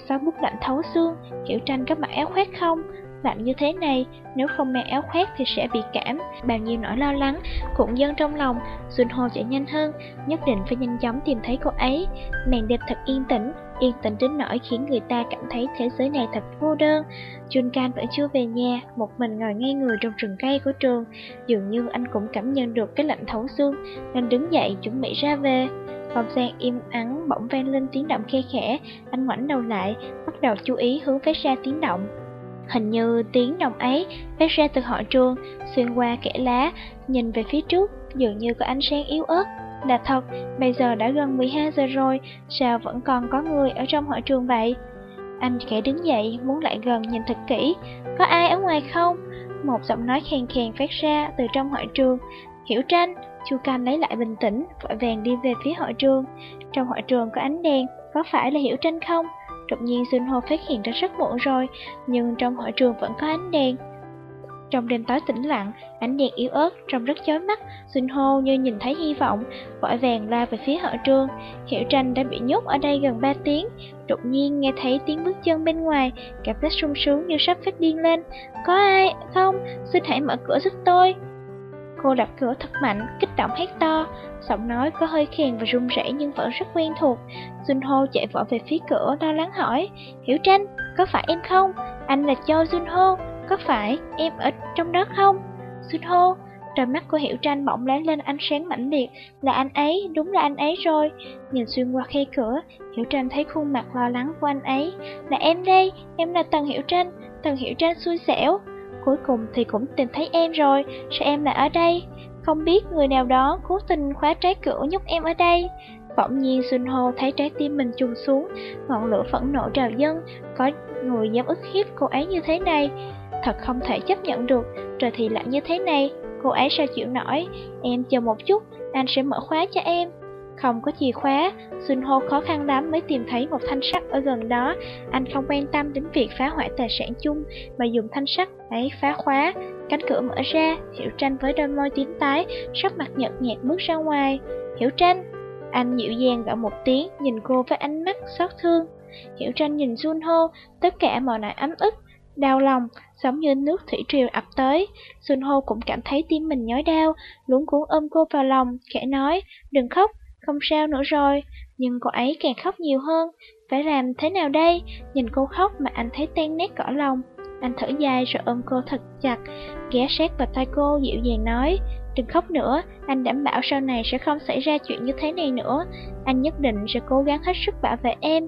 Sau bút lạnh thấu xương, hiểu tranh có mặc áo khoác không? Bạn như thế này, nếu không mang áo khoác thì sẽ bị cảm. Bao nhiêu nỗi lo lắng, cũng dâng trong lòng, Junho chạy nhanh hơn, nhất định phải nhanh chóng tìm thấy cô ấy. Màn đẹp thật yên tĩnh, yên tĩnh đến nỗi khiến người ta cảm thấy thế giới này thật cô đơn. jun can vẫn chưa về nhà, một mình ngồi ngay người trong rừng cây của trường. Dường như anh cũng cảm nhận được cái lạnh thấu xương, nên đứng dậy chuẩn bị ra về. phòng gian im ắng bỗng vang lên tiếng động khe khẽ, anh ngoảnh đầu lại, bắt đầu chú ý hướng phát ra tiếng động. Hình như tiếng động ấy phát ra từ hội trường, xuyên qua kẽ lá, nhìn về phía trước, dường như có ánh sáng yếu ớt. Là thật, bây giờ đã gần 12 giờ rồi, sao vẫn còn có người ở trong hội trường vậy? Anh khẽ đứng dậy, muốn lại gần nhìn thật kỹ. Có ai ở ngoài không? Một giọng nói khèn khèn phát ra từ trong hội trường. Hiểu tranh, Chu Cam lấy lại bình tĩnh, vội vàng đi về phía hội trường. Trong hội trường có ánh đèn, có phải là Hiểu tranh không? Đột nhiên Xuân Hô phát hiện ra rất muộn rồi, nhưng trong hội trường vẫn có ánh đèn. Trong đêm tối tĩnh lặng, ánh đèn yếu ớt trông rất chói mắt, Xuân Hô như nhìn thấy hy vọng, vội vàng la về phía hội trường. Hiểu Tranh đã bị nhốt ở đây gần 3 tiếng, đột nhiên nghe thấy tiếng bước chân bên ngoài, cảm giác sung sướng như sắp phát điên lên. Có ai không? Xin hãy mở cửa giúp tôi. Cô đập cửa thật mạnh, kích động hét to, giọng nói có hơi khèn và run rẩy nhưng vẫn rất quen thuộc. Junho chạy vội về phía cửa lo lắng hỏi, Hiểu Tranh, có phải em không? Anh là Cho Junho, có phải em ở trong đó không? Junho, đôi mắt của Hiểu Tranh bỗng lóe lên ánh sáng mãnh liệt, là anh ấy, đúng là anh ấy rồi. Nhìn xuyên qua khe cửa, Hiểu Tranh thấy khuôn mặt lo lắng của anh ấy, là em đây, em là Tần Hiểu Tranh, Tần Hiểu Tranh xui xẻo. Cuối cùng thì cũng tìm thấy em rồi, sao em lại ở đây? Không biết người nào đó cố tình khóa trái cửa nhốt em ở đây. Bỗng nhiên Xuân Hồ thấy trái tim mình trùng xuống, ngọn lửa phẫn nộ trào dâng, có người dám ức hiếp cô ấy như thế này. Thật không thể chấp nhận được, trời thì lạnh như thế này, cô ấy sao chịu nổi, em chờ một chút, anh sẽ mở khóa cho em. Không có chìa khóa, Xuân Hô khó khăn lắm mới tìm thấy một thanh sắt ở gần đó. Anh không quan tâm đến việc phá hoại tài sản chung, mà dùng thanh sắt ấy phá khóa. Cánh cửa mở ra, Hiểu Tranh với đôi môi tím tái, sắc mặt nhợt nhạt bước ra ngoài. Hiểu Tranh, anh dịu dàng gọi một tiếng, nhìn cô với ánh mắt xót thương. Hiểu Tranh nhìn Xuân Hô, tất cả mọi nỗi ấm ức, đau lòng, giống như nước thủy triều ập tới. Xuân Hô cũng cảm thấy tim mình nhói đau, luống cuốn ôm cô vào lòng, khẽ nói, đừng khóc, không sao nữa rồi, nhưng cô ấy càng khóc nhiều hơn. Phải làm thế nào đây? Nhìn cô khóc mà anh thấy tan nét cõi lòng. Anh thở dài rồi ôm cô thật chặt, ghé sát vào tay cô dịu dàng nói, đừng khóc nữa, anh đảm bảo sau này sẽ không xảy ra chuyện như thế này nữa. Anh nhất định sẽ cố gắng hết sức bảo vệ em.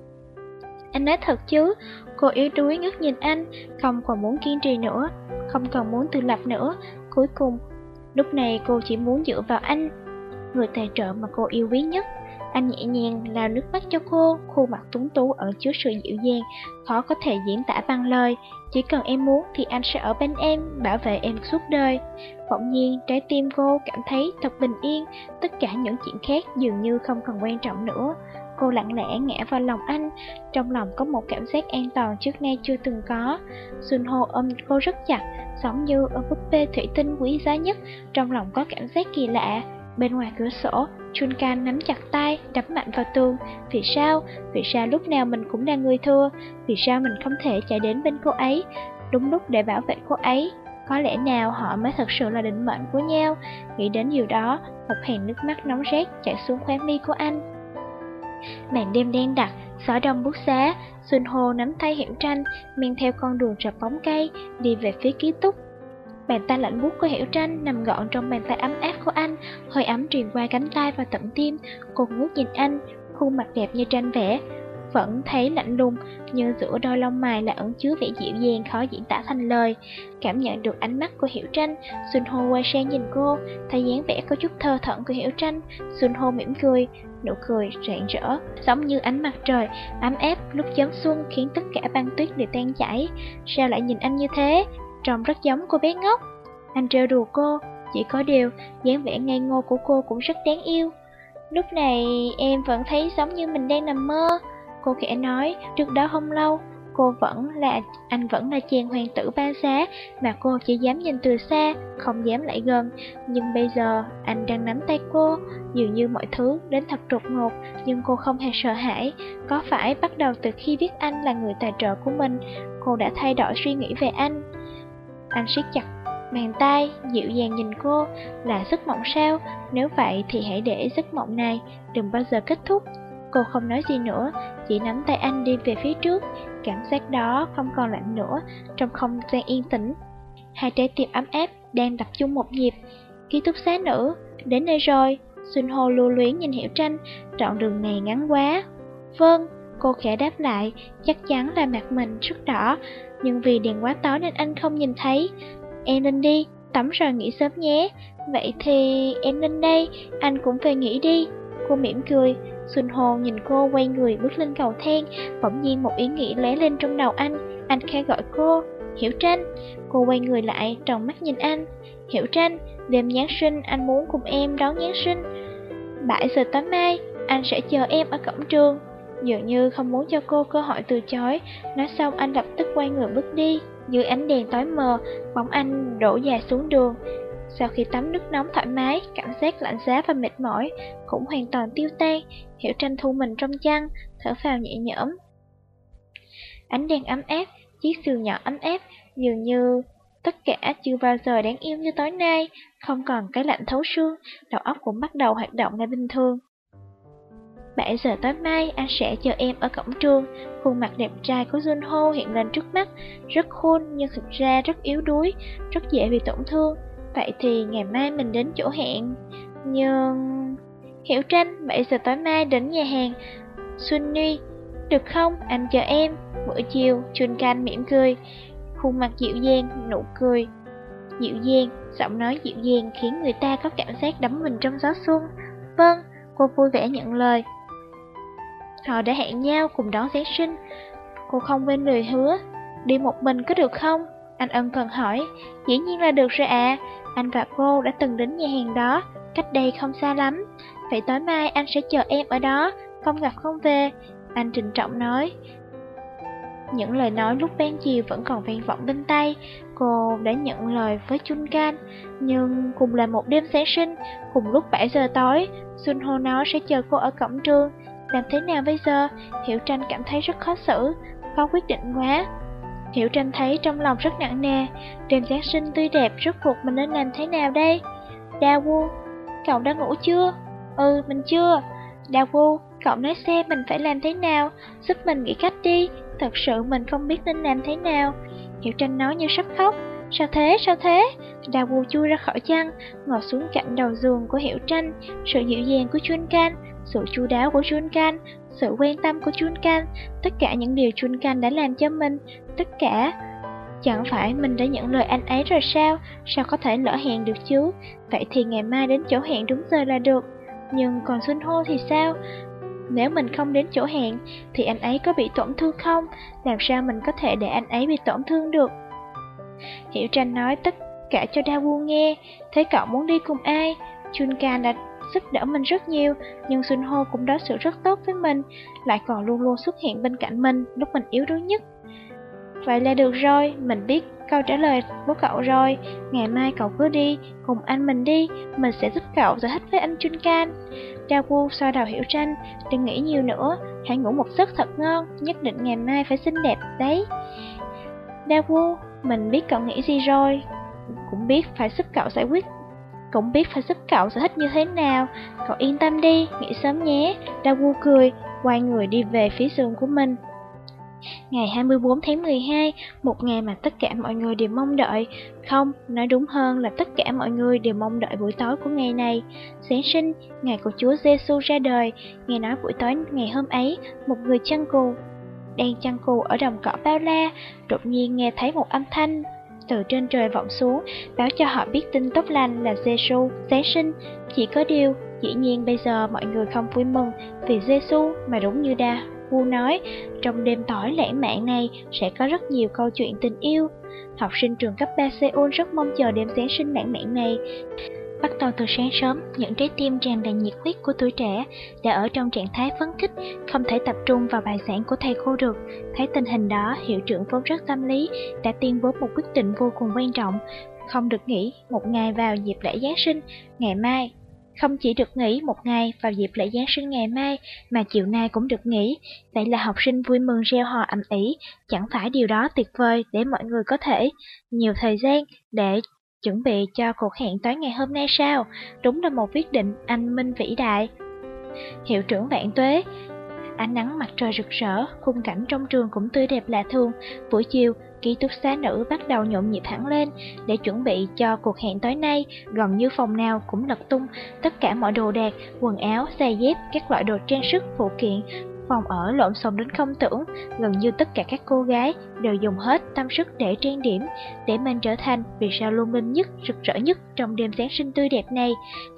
Anh nói thật chứ? Cô yếu đuối ngước nhìn anh, không còn muốn kiên trì nữa, không còn muốn tự lập nữa. Cuối cùng, lúc này cô chỉ muốn dựa vào anh, người tài trợ mà cô yêu quý nhất. Anh nhẹ nhàng lao nước mắt cho cô, khuôn mặt tuấn tú ở chứa sự dịu dàng, khó có thể diễn tả bằng lời. Chỉ cần em muốn thì anh sẽ ở bên em, bảo vệ em suốt đời. Bỗng nhiên, trái tim cô cảm thấy thật bình yên, tất cả những chuyện khác dường như không còn quan trọng nữa. Cô lặng lẽ ngã vào lòng anh, trong lòng có một cảm giác an toàn trước nay chưa từng có. Xuân ôm cô rất chặt, giống như ở búp bê thủy tinh quý giá nhất, trong lòng có cảm giác kỳ lạ. Bên ngoài cửa sổ, Chun Can nắm chặt tay, đấm mạnh vào tường. Vì sao? Vì sao lúc nào mình cũng là người thua? Vì sao mình không thể chạy đến bên cô ấy? Đúng lúc để bảo vệ cô ấy. Có lẽ nào họ mới thật sự là định mệnh của nhau? Nghĩ đến điều đó, một hàng nước mắt nóng rét chảy xuống khóe mi của anh. Màn đêm đen đặc, gió đông bút xá, Xuân Hồ nắm tay hiệu Tranh, men theo con đường rập bóng cây, đi về phía ký túc. Bàn tay lạnh buốt của Hiểu Tranh nằm gọn trong bàn tay ấm áp của anh, hơi ấm truyền qua cánh tay và tận tim. Cô ngước nhìn anh, khuôn mặt đẹp như tranh vẽ, vẫn thấy lạnh lùng, nhưng giữa đôi lông mày là ẩn chứa vẻ dịu dàng khó diễn tả thành lời. Cảm nhận được ánh mắt của Hiểu Tranh, Xuân Hô quay sang nhìn cô, thấy dáng vẻ có chút thơ thẩn của Hiểu Tranh, Xuân Hô mỉm cười, nụ cười rạng rỡ, giống như ánh mặt trời, ấm áp lúc chấm xuân khiến tất cả băng tuyết đều tan chảy. Sao lại nhìn anh như thế? Trông rất giống cô bé ngốc. Anh trêu đùa cô, chỉ có điều, dáng vẻ ngây ngô của cô cũng rất đáng yêu. Lúc này em vẫn thấy giống như mình đang nằm mơ. Cô khẽ nói, trước đó không lâu, cô vẫn là, anh vẫn là chàng hoàng tử ba xá, mà cô chỉ dám nhìn từ xa, không dám lại gần. Nhưng bây giờ, anh đang nắm tay cô, dường như mọi thứ đến thật đột ngột, nhưng cô không hề sợ hãi. Có phải bắt đầu từ khi biết anh là người tài trợ của mình, cô đã thay đổi suy nghĩ về anh? Anh siết chặt bàn tay, dịu dàng nhìn cô, là giấc mộng sao? Nếu vậy thì hãy để giấc mộng này đừng bao giờ kết thúc. Cô không nói gì nữa, chỉ nắm tay anh đi về phía trước, cảm giác đó không còn lạnh nữa, trong không gian yên tĩnh. Hai trái tim ấm áp đang tập trung một nhịp. Ký túc xá nữ, đến nơi rồi, Xuân Hồ lưu luyến nhìn Hiểu Tranh, trọn đường này ngắn quá. Vâng, cô khẽ đáp lại, chắc chắn là mặt mình rất đỏ, nhưng vì đèn quá tối nên anh không nhìn thấy. Em lên đi, tắm rồi nghỉ sớm nhé. Vậy thì em lên đây, anh cũng về nghỉ đi. Cô mỉm cười, Xuân Hồ nhìn cô quay người bước lên cầu thang, bỗng nhiên một ý nghĩ lóe lên trong đầu anh, anh khẽ gọi cô, Hiểu Tranh. Cô quay người lại, tròn mắt nhìn anh, Hiểu Tranh, đêm Giáng sinh anh muốn cùng em đón Giáng sinh. 7 giờ tối mai, anh sẽ chờ em ở cổng trường. Dường như không muốn cho cô cơ hội từ chối, nói xong anh lập tức quay người bước đi. Dưới ánh đèn tối mờ, bóng anh đổ dài xuống đường, sau khi tắm nước nóng thoải mái, cảm giác lạnh giá và mệt mỏi cũng hoàn toàn tiêu tan, Hiểu tranh thu mình trong chăn, thở phào nhẹ nhõm. Ánh đèn ấm áp, chiếc giường nhỏ ấm áp, dường như tất cả chưa bao giờ đáng yêu như tối nay, không còn cái lạnh thấu xương, đầu óc cũng bắt đầu hoạt động lại bình thường. 7 giờ tối mai anh sẽ chờ em ở cổng trường. Khuôn mặt đẹp trai của Junho hiện lên trước mắt Rất khôn nhưng thực ra rất yếu đuối Rất dễ bị tổn thương. Vậy thì ngày mai mình đến chỗ hẹn. Nhưng... Hiểu tranh, 7 giờ tối mai đến nhà hàng. Sunny Được không, anh chờ em. Buổi chiều, Chun Can mỉm cười. Khuôn mặt dịu dàng, nụ cười Dịu dàng, giọng nói dịu dàng khiến người ta có cảm giác đắm mình trong gió xuân. Vâng, cô vui vẻ nhận lời. Họ đã hẹn nhau cùng đón Giáng sinh Cô không quên lời hứa Đi một mình có được không? Anh ân cần hỏi Dĩ nhiên là được rồi ạ à. Anh và cô đã từng đến nhà hàng đó, cách đây không xa lắm. Vậy tối mai anh sẽ chờ em ở đó, không gặp không về. Anh trịnh trọng nói. Những lời nói lúc ban chiều vẫn còn vang vọng bên tay. Cô đã nhận lời với Chun Can. Nhưng cùng là một đêm Giáng sinh, cùng lúc 7 giờ tối, Sun Ho nói sẽ chờ cô ở cổng trường. Làm thế nào bây giờ? Hiểu Tranh cảm thấy rất khó xử, khó quyết định quá. Hiểu tranh thấy trong lòng rất nặng nề, đêm Giáng sinh tươi đẹp rốt cuộc mình nên làm thế nào đây? Đa Wu, cậu đã ngủ chưa? Ừ, mình chưa. Đa Wu, cậu nói xem mình phải làm thế nào, giúp mình nghĩ cách đi, thật sự mình không biết nên làm thế nào. Hiểu tranh nói như sắp khóc. Sao thế, sao thế? Đào Wu chui ra khỏi chăn, ngồi xuống cạnh đầu giường của Hiểu tranh, sự dịu dàng của Chun Can, sự chu đáo của Chun Can, sự quan tâm của Junkan, tất cả những điều Junkan đã làm cho mình, tất cả. Chẳng phải mình đã nhận lời anh ấy rồi sao, sao có thể lỡ hẹn được chứ, vậy thì ngày mai đến chỗ hẹn đúng giờ là được. Nhưng còn Xuân Hô thì sao? Nếu mình không đến chỗ hẹn, thì anh ấy có bị tổn thương không? Làm sao mình có thể để anh ấy bị tổn thương được? Hiểu Tranh nói tất cả cho Đa Vu nghe, thế cậu muốn đi cùng ai? Junkan đã giúp đỡ mình rất nhiều, nhưng Xuân Ho cũng đối xử rất tốt với mình, lại còn luôn luôn xuất hiện bên cạnh mình lúc mình yếu đuối nhất. Vậy là được rồi, mình biết câu trả lời của cậu rồi, ngày mai cậu cứ đi, cùng anh mình đi, mình sẽ giúp cậu giải thích với anh Junkan. Can. Wu xoa đầu hiểu tranh, đừng nghĩ nhiều nữa, hãy ngủ một giấc thật ngon, nhất định ngày mai phải xinh đẹp đấy. Đa Wu, mình biết cậu nghĩ gì rồi, cũng biết phải giúp cậu giải quyết cũng biết phải giúp cậu sẽ thích như thế nào. Cậu yên tâm đi, nghỉ sớm nhé. Đa Wu cười, quay người đi về phía giường của mình. Ngày 24 tháng 12, một ngày mà tất cả mọi người đều mong đợi. Không, nói đúng hơn là tất cả mọi người đều mong đợi buổi tối của ngày này. giáng sinh, ngày của Chúa Giêsu ra đời, nghe nói buổi tối ngày hôm ấy, một người chăn cù đang chăn cù ở đồng cỏ bao la, đột nhiên nghe thấy một âm thanh từ trên trời vọng xuống, báo cho họ biết tin tốt lành là Giêsu Giáng sinh. Chỉ có điều, dĩ nhiên bây giờ mọi người không vui mừng vì Giêsu mà đúng như đa Vu nói, trong đêm tối lãng mạn này sẽ có rất nhiều câu chuyện tình yêu. Học sinh trường cấp 3 Seoul rất mong chờ đêm Giáng sinh lãng mạn này. Bắt đầu từ sáng sớm, những trái tim tràn đầy nhiệt huyết của tuổi trẻ đã ở trong trạng thái phấn khích, không thể tập trung vào bài giảng của thầy cô được. Thấy tình hình đó, hiệu trưởng vốn rất tâm lý, đã tuyên bố một quyết định vô cùng quan trọng. Không được nghỉ một ngày vào dịp lễ Giáng sinh, ngày mai. Không chỉ được nghỉ một ngày vào dịp lễ Giáng sinh ngày mai, mà chiều nay cũng được nghỉ. Vậy là học sinh vui mừng reo hò ầm ĩ, chẳng phải điều đó tuyệt vời để mọi người có thể nhiều thời gian để Chuẩn bị cho cuộc hẹn tối ngày hôm nay sao? Đúng là một quyết định anh minh vĩ đại. Hiệu trưởng Vạn Tuế Ánh nắng mặt trời rực rỡ, khung cảnh trong trường cũng tươi đẹp lạ thường. Buổi chiều, ký túc xá nữ bắt đầu nhộn nhịp hẳn lên để chuẩn bị cho cuộc hẹn tối nay. Gần như phòng nào cũng lật tung tất cả mọi đồ đạc, quần áo, giày dép, các loại đồ trang sức, phụ kiện phòng ở lộn xộn đến không tưởng, gần như tất cả các cô gái đều dùng hết tâm sức để trang điểm, để mình trở thành vì sao lung linh nhất, rực rỡ nhất trong đêm Giáng sinh tươi đẹp này.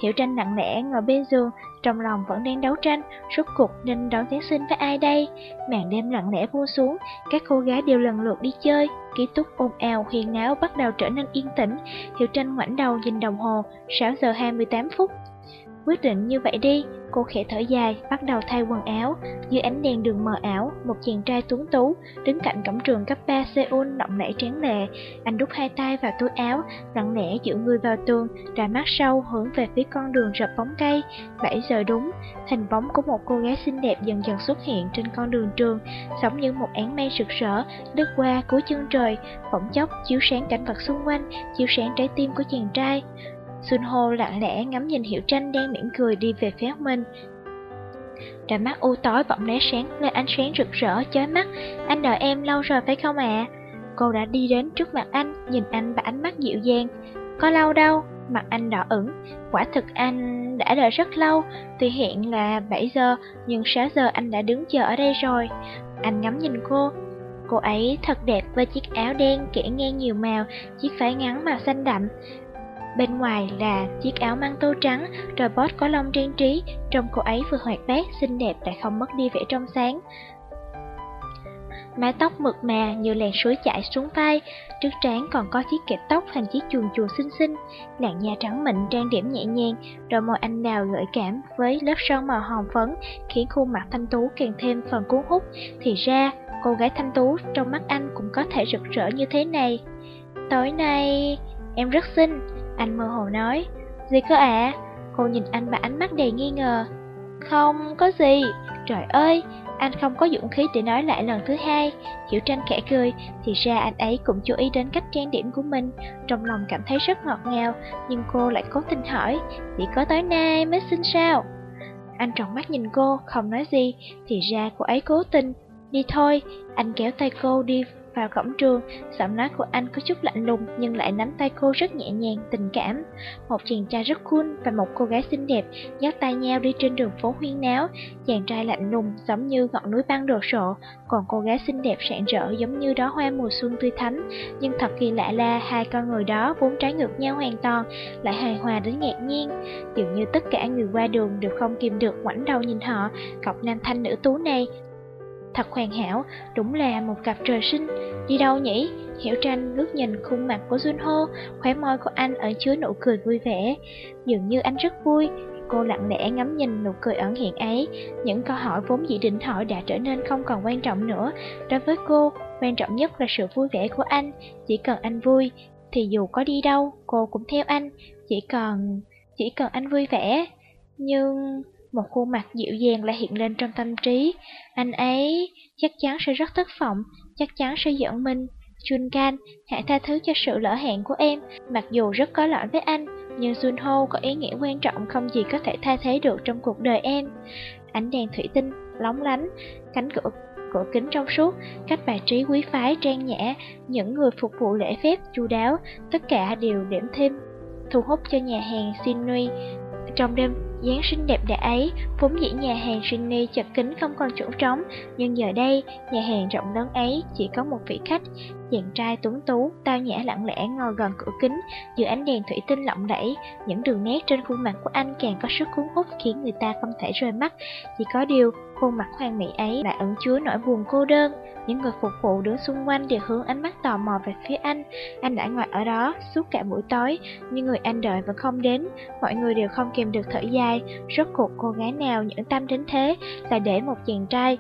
Hiểu tranh lặng lẽ ngồi bên giường, trong lòng vẫn đang đấu tranh, rốt cuộc nên đón Giáng sinh với ai đây? Màn đêm lặng lẽ buông xuống, các cô gái đều lần lượt đi chơi, ký túc ồn ào huyền náo bắt đầu trở nên yên tĩnh. Hiểu tranh ngoảnh đầu nhìn đồng hồ, 6 giờ 28 phút. Quyết định như vậy đi, Cô khẽ thở dài, bắt đầu thay quần áo. Dưới ánh đèn đường mờ ảo, một chàng trai tuấn tú đứng cạnh cổng trường cấp 3 Seoul động nảy tráng lệ. Anh đút hai tay vào túi áo, lặng lẽ dựa người vào tường, ra mắt sâu hướng về phía con đường rập bóng cây. 7 giờ đúng, hình bóng của một cô gái xinh đẹp dần dần xuất hiện trên con đường trường, giống như một án mây rực rỡ lướt qua cuối chân trời, bỗng chốc chiếu sáng cảnh vật xung quanh, chiếu sáng trái tim của chàng trai. Xuân Hô lặng lẽ ngắm nhìn Hiểu Tranh đang mỉm cười đi về phía mình. Đôi mắt u tối bỗng lóe sáng lên ánh sáng rực rỡ chói mắt. Anh đợi em lâu rồi phải không ạ? Cô đã đi đến trước mặt anh, nhìn anh và ánh mắt dịu dàng. Có lâu đâu, mặt anh đỏ ửng. Quả thực anh đã đợi rất lâu, tuy hiện là 7 giờ, nhưng 6 giờ anh đã đứng chờ ở đây rồi. Anh ngắm nhìn cô, Cô ấy thật đẹp với chiếc áo đen kẻ ngang nhiều màu, chiếc váy ngắn màu xanh đậm. Bên ngoài là chiếc áo măng tô trắng, rồi bót có lông trang trí, trông cô ấy vừa hoạt bát, xinh đẹp lại không mất đi vẻ trong sáng. Mái tóc mượt mà như làn suối chảy xuống vai, trước trán còn có chiếc kẹp tóc thành chiếc chuồn chuồn xinh xinh, làn da trắng mịn trang điểm nhẹ nhàng, đôi môi anh đào gợi cảm với lớp son màu hồng phấn, khiến khuôn mặt thanh tú càng thêm phần cuốn hút. Thì ra, cô gái thanh tú trong mắt anh cũng có thể rực rỡ như thế này. Tối nay, em rất xinh, anh mơ hồ nói, gì cơ ạ? À? Cô nhìn anh bằng ánh mắt đầy nghi ngờ. Không có gì, trời ơi, anh không có dũng khí để nói lại lần thứ hai. Hiểu tranh khẽ cười, thì ra anh ấy cũng chú ý đến cách trang điểm của mình, trong lòng cảm thấy rất ngọt ngào, nhưng cô lại cố tình hỏi, chỉ có tối nay mới xin sao? Anh tròn mắt nhìn cô, không nói gì, thì ra cô ấy cố tình. Đi thôi, anh kéo tay cô đi vào cổng trường, giọng nói của anh có chút lạnh lùng nhưng lại nắm tay cô rất nhẹ nhàng, tình cảm. Một chàng trai rất cool và một cô gái xinh đẹp dắt tay nhau đi trên đường phố huyên náo. Chàng trai lạnh lùng giống như ngọn núi băng đồ sộ, còn cô gái xinh đẹp rạng rỡ giống như đóa hoa mùa xuân tươi thắm. Nhưng thật kỳ lạ là hai con người đó vốn trái ngược nhau hoàn toàn, lại hài hòa đến ngạc nhiên. Dường như tất cả người qua đường đều không kìm được ngoảnh đầu nhìn họ, cọc nam thanh nữ tú này Thật hoàn hảo, đúng là một cặp trời sinh. Đi đâu nhỉ? Hiểu tranh ngước nhìn khuôn mặt của Junho, khóe môi của anh ẩn chứa nụ cười vui vẻ. Dường như anh rất vui, cô lặng lẽ ngắm nhìn nụ cười ẩn hiện ấy. Những câu hỏi vốn dĩ định hỏi đã trở nên không còn quan trọng nữa. Đối với cô, quan trọng nhất là sự vui vẻ của anh. Chỉ cần anh vui, thì dù có đi đâu, cô cũng theo anh. Chỉ cần... chỉ cần anh vui vẻ. Nhưng một khuôn mặt dịu dàng lại hiện lên trong tâm trí. Anh ấy chắc chắn sẽ rất thất vọng, chắc chắn sẽ giận mình. Junkan, hãy tha thứ cho sự lỡ hẹn của em, mặc dù rất có lỗi với anh, nhưng Junho có ý nghĩa quan trọng không gì có thể thay thế được trong cuộc đời em. Ánh đèn thủy tinh, lóng lánh, cánh cửa cửa kính trong suốt, cách bài trí quý phái trang nhã, những người phục vụ lễ phép chu đáo, tất cả đều điểm thêm thu hút cho nhà hàng Sinui trong đêm dáng xinh đẹp đẽ ấy, vốn dĩ nhà hàng Sydney chật kín không còn chỗ trống, nhưng giờ đây, nhà hàng rộng lớn ấy chỉ có một vị khách, chàng trai tuấn tú, tao nhã lặng lẽ ngồi gần cửa kính, giữa ánh đèn thủy tinh lộng lẫy, những đường nét trên khuôn mặt của anh càng có sức cuốn hút khiến người ta không thể rời mắt. Chỉ có điều, khuôn mặt hoang mỹ ấy lại ẩn chứa nỗi buồn cô đơn. Những người phục vụ đứng xung quanh đều hướng ánh mắt tò mò về phía anh. Anh đã ngồi ở đó suốt cả buổi tối, nhưng người anh đợi vẫn không đến. Mọi người đều không kìm được thở dài. Rốt cuộc cô gái nào nhẫn tâm đến thế, lại để một chàng trai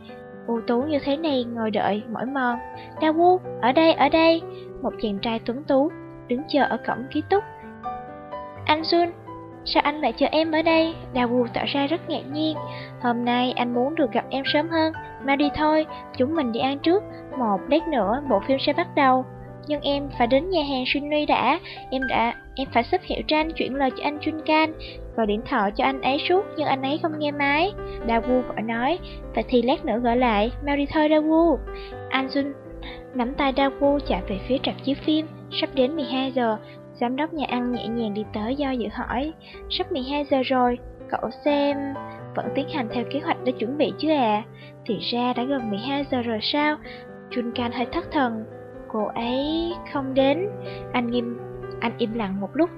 ưu tú như thế này ngồi đợi mỏi mòn. Đa Wu, ở đây, ở đây. Một chàng trai tuấn tú, đứng chờ ở cổng ký túc. Anh Jun, sao anh lại chờ em ở đây? Đa Wu tỏ ra rất ngạc nhiên. Hôm nay anh muốn được gặp em sớm hơn. Mau đi thôi, chúng mình đi ăn trước. Một lát nữa bộ phim sẽ bắt đầu. Nhưng em phải đến nhà hàng Shinui đã. Em đã, em phải xếp hiệu tranh chuyển lời cho anh Junkan và điện thoại cho anh ấy suốt, nhưng anh ấy không nghe máy. Đa vội nói, Vậy thì lát nữa gọi lại Mau đi thôi Đa Anh Jun nắm tay Đa chạy về phía trạm chiếu phim. Sắp đến 12 giờ, Giám đốc nhà ăn nhẹ nhàng đi tới do dự hỏi, Sắp 12 giờ rồi, Cậu xem Vẫn tiến hành theo kế hoạch đã chuẩn bị chứ à? Thì ra đã gần 12 giờ rồi sao? Junkan hơi thất thần. Cô ấy không đến Anh nghiêm anh im lặng một lúc,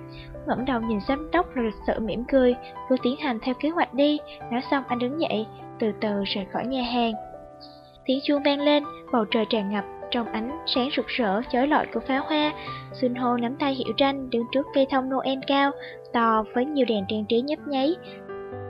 ngẩng đầu nhìn giám đốc rồi lịch sự mỉm cười, cứ tiến hành theo kế hoạch đi. Nói xong anh đứng dậy, từ từ rời khỏi nhà hàng. Tiếng chuông vang lên, bầu trời tràn ngập trong ánh sáng rực rỡ chói lọi của pháo hoa. Xuân Hô nắm tay Hiểu Tranh đứng trước cây thông Noel cao, to với nhiều đèn trang trí nhấp nháy.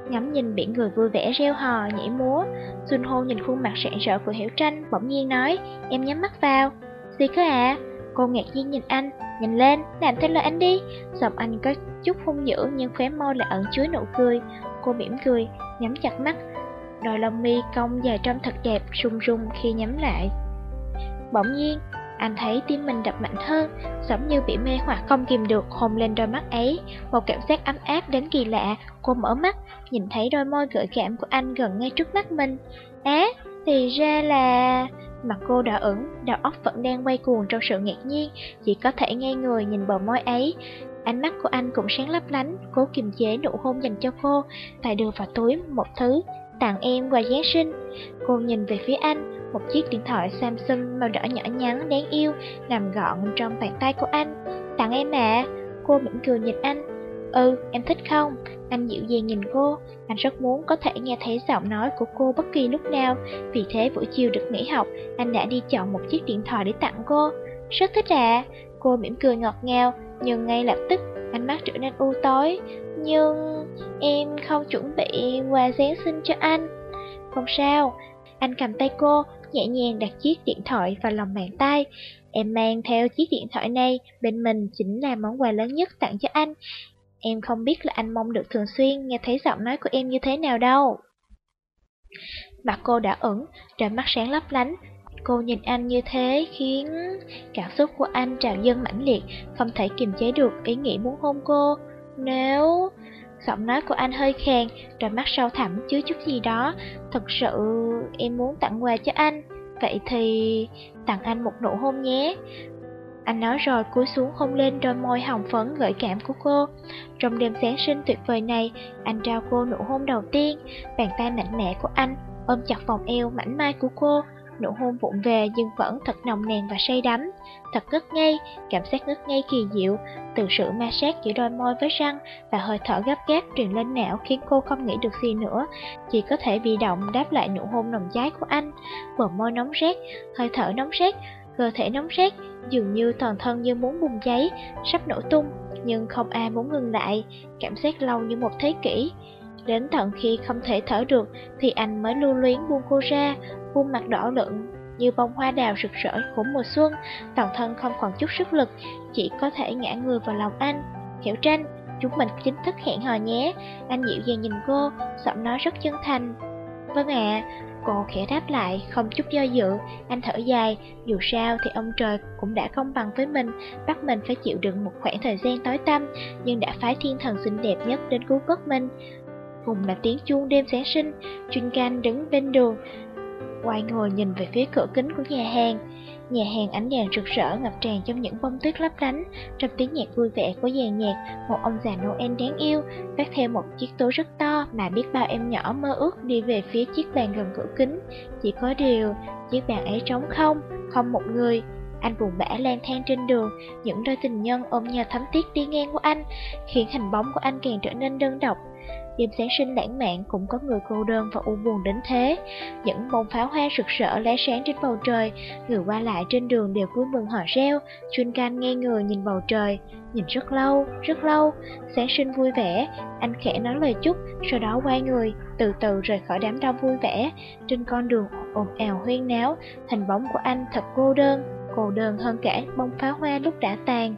Ngắm nhìn biển người vui vẻ reo hò, nhảy múa. Xuân Hô nhìn khuôn mặt rạng rỡ của Hiểu Tranh, bỗng nhiên nói, em nhắm mắt vào. Gì cơ à? Cô ngạc nhiên nhìn anh, nhìn lên, làm theo lời anh đi. Giọng anh có chút hung dữ nhưng khóe môi lại ẩn chứa nụ cười. Cô mỉm cười, nhắm chặt mắt. Đôi lông mi cong dài trong thật đẹp, rung rung khi nhắm lại. Bỗng nhiên, anh thấy tim mình đập mạnh hơn, giống như bị mê hoặc không kìm được hôn lên đôi mắt ấy. Một cảm giác ấm áp đến kỳ lạ, cô mở mắt, nhìn thấy đôi môi gợi cảm của anh gần ngay trước mắt mình. Á, thì ra là... Mặt cô đỏ ửng, đầu óc vẫn đang quay cuồng trong sự ngạc nhiên, chỉ có thể ngay người nhìn bờ môi ấy. Ánh mắt của anh cũng sáng lấp lánh, cố kiềm chế nụ hôn dành cho cô, phải đưa vào túi một thứ, tặng em quà Giáng sinh. Cô nhìn về phía anh, một chiếc điện thoại Samsung màu đỏ nhỏ nhắn đáng yêu, nằm gọn trong bàn tay của anh. Tặng em à, cô mỉm cười nhìn anh. Ừ, em thích không? Anh dịu dàng nhìn cô, anh rất muốn có thể nghe thấy giọng nói của cô bất kỳ lúc nào, vì thế buổi chiều được nghỉ học, anh đã đi chọn một chiếc điện thoại để tặng cô. Rất thích à, cô mỉm cười ngọt ngào, nhưng ngay lập tức ánh mắt trở nên u tối. Nhưng em không chuẩn bị quà Giáng sinh cho anh. Không sao, anh cầm tay cô, nhẹ nhàng đặt chiếc điện thoại vào lòng bàn tay. Em mang theo chiếc điện thoại này, bên mình chính là món quà lớn nhất tặng cho anh. Em không biết là anh mong được thường xuyên nghe thấy giọng nói của em như thế nào đâu. Mặt cô đã ửng, đôi mắt sáng lấp lánh. Cô nhìn anh như thế khiến cảm xúc của anh trào dâng mãnh liệt, không thể kiềm chế được ý nghĩ muốn hôn cô. Nếu... Giọng nói của anh hơi khàn, đôi mắt sâu thẳm chứa chút gì đó. Thật sự em muốn tặng quà cho anh. Vậy thì tặng anh một nụ hôn nhé. Anh nói rồi cúi xuống hôn lên đôi môi hồng phấn gợi cảm của cô. Trong đêm sáng sinh tuyệt vời này, anh trao cô nụ hôn đầu tiên, bàn tay mạnh mẽ của anh ôm chặt vòng eo mảnh mai của cô, nụ hôn vụng về nhưng vẫn thật nồng nàn và say đắm, thật ngất ngây, cảm giác ngất ngây kỳ diệu, từ sự ma sát giữa đôi môi với răng và hơi thở gấp gáp truyền lên não khiến cô không nghĩ được gì nữa, chỉ có thể bị động đáp lại nụ hôn nồng cháy của anh, bờ môi nóng rát, hơi thở nóng rát, cơ thể nóng rét, dường như toàn thân như muốn bùng cháy, sắp nổ tung, nhưng không ai muốn ngừng lại, cảm giác lâu như một thế kỷ. Đến tận khi không thể thở được thì anh mới lưu luyến buông cô ra, khuôn mặt đỏ lựng như bông hoa đào rực rỡ của mùa xuân, toàn thân không còn chút sức lực, chỉ có thể ngã người vào lòng anh. Hiểu tranh, chúng mình chính thức hẹn hò nhé. Anh dịu dàng nhìn cô, giọng nói rất chân thành. Vâng ạ, cô khẽ đáp lại, không chút do dự, anh thở dài, dù sao thì ông trời cũng đã công bằng với mình, bắt mình phải chịu đựng một khoảng thời gian tối tăm, nhưng đã phái thiên thần xinh đẹp nhất đến cứu vớt mình. Cùng là tiếng chuông đêm sáng sinh, Trinh Can đứng bên đường, quay người nhìn về phía cửa kính của nhà hàng. Nhà hàng ánh đèn rực rỡ ngập tràn trong những bông tuyết lấp lánh, trong tiếng nhạc vui vẻ của dàn nhạc, một ông già Noel đáng yêu vác theo một chiếc túi rất to mà biết bao em nhỏ mơ ước đi về phía chiếc bàn gần cửa kính. Chỉ có điều, chiếc bàn ấy trống không, không một người. Anh buồn bã lang thang trên đường, những đôi tình nhân ôm nhau thấm tiếc đi ngang của anh, khiến hình bóng của anh càng trở nên đơn độc. Đêm sáng sinh lãng mạn cũng có người cô đơn và u buồn đến thế. Những bông pháo hoa rực rỡ lóe sáng trên bầu trời, người qua lại trên đường đều vui mừng họ reo. chuyên Can nghe người nhìn bầu trời, nhìn rất lâu, rất lâu. Sáng sinh vui vẻ, anh khẽ nói lời chúc, sau đó quay người, từ từ rời khỏi đám đông vui vẻ. Trên con đường ồn ào huyên náo, thành bóng của anh thật cô đơn, cô đơn hơn cả bông pháo hoa lúc đã tàn.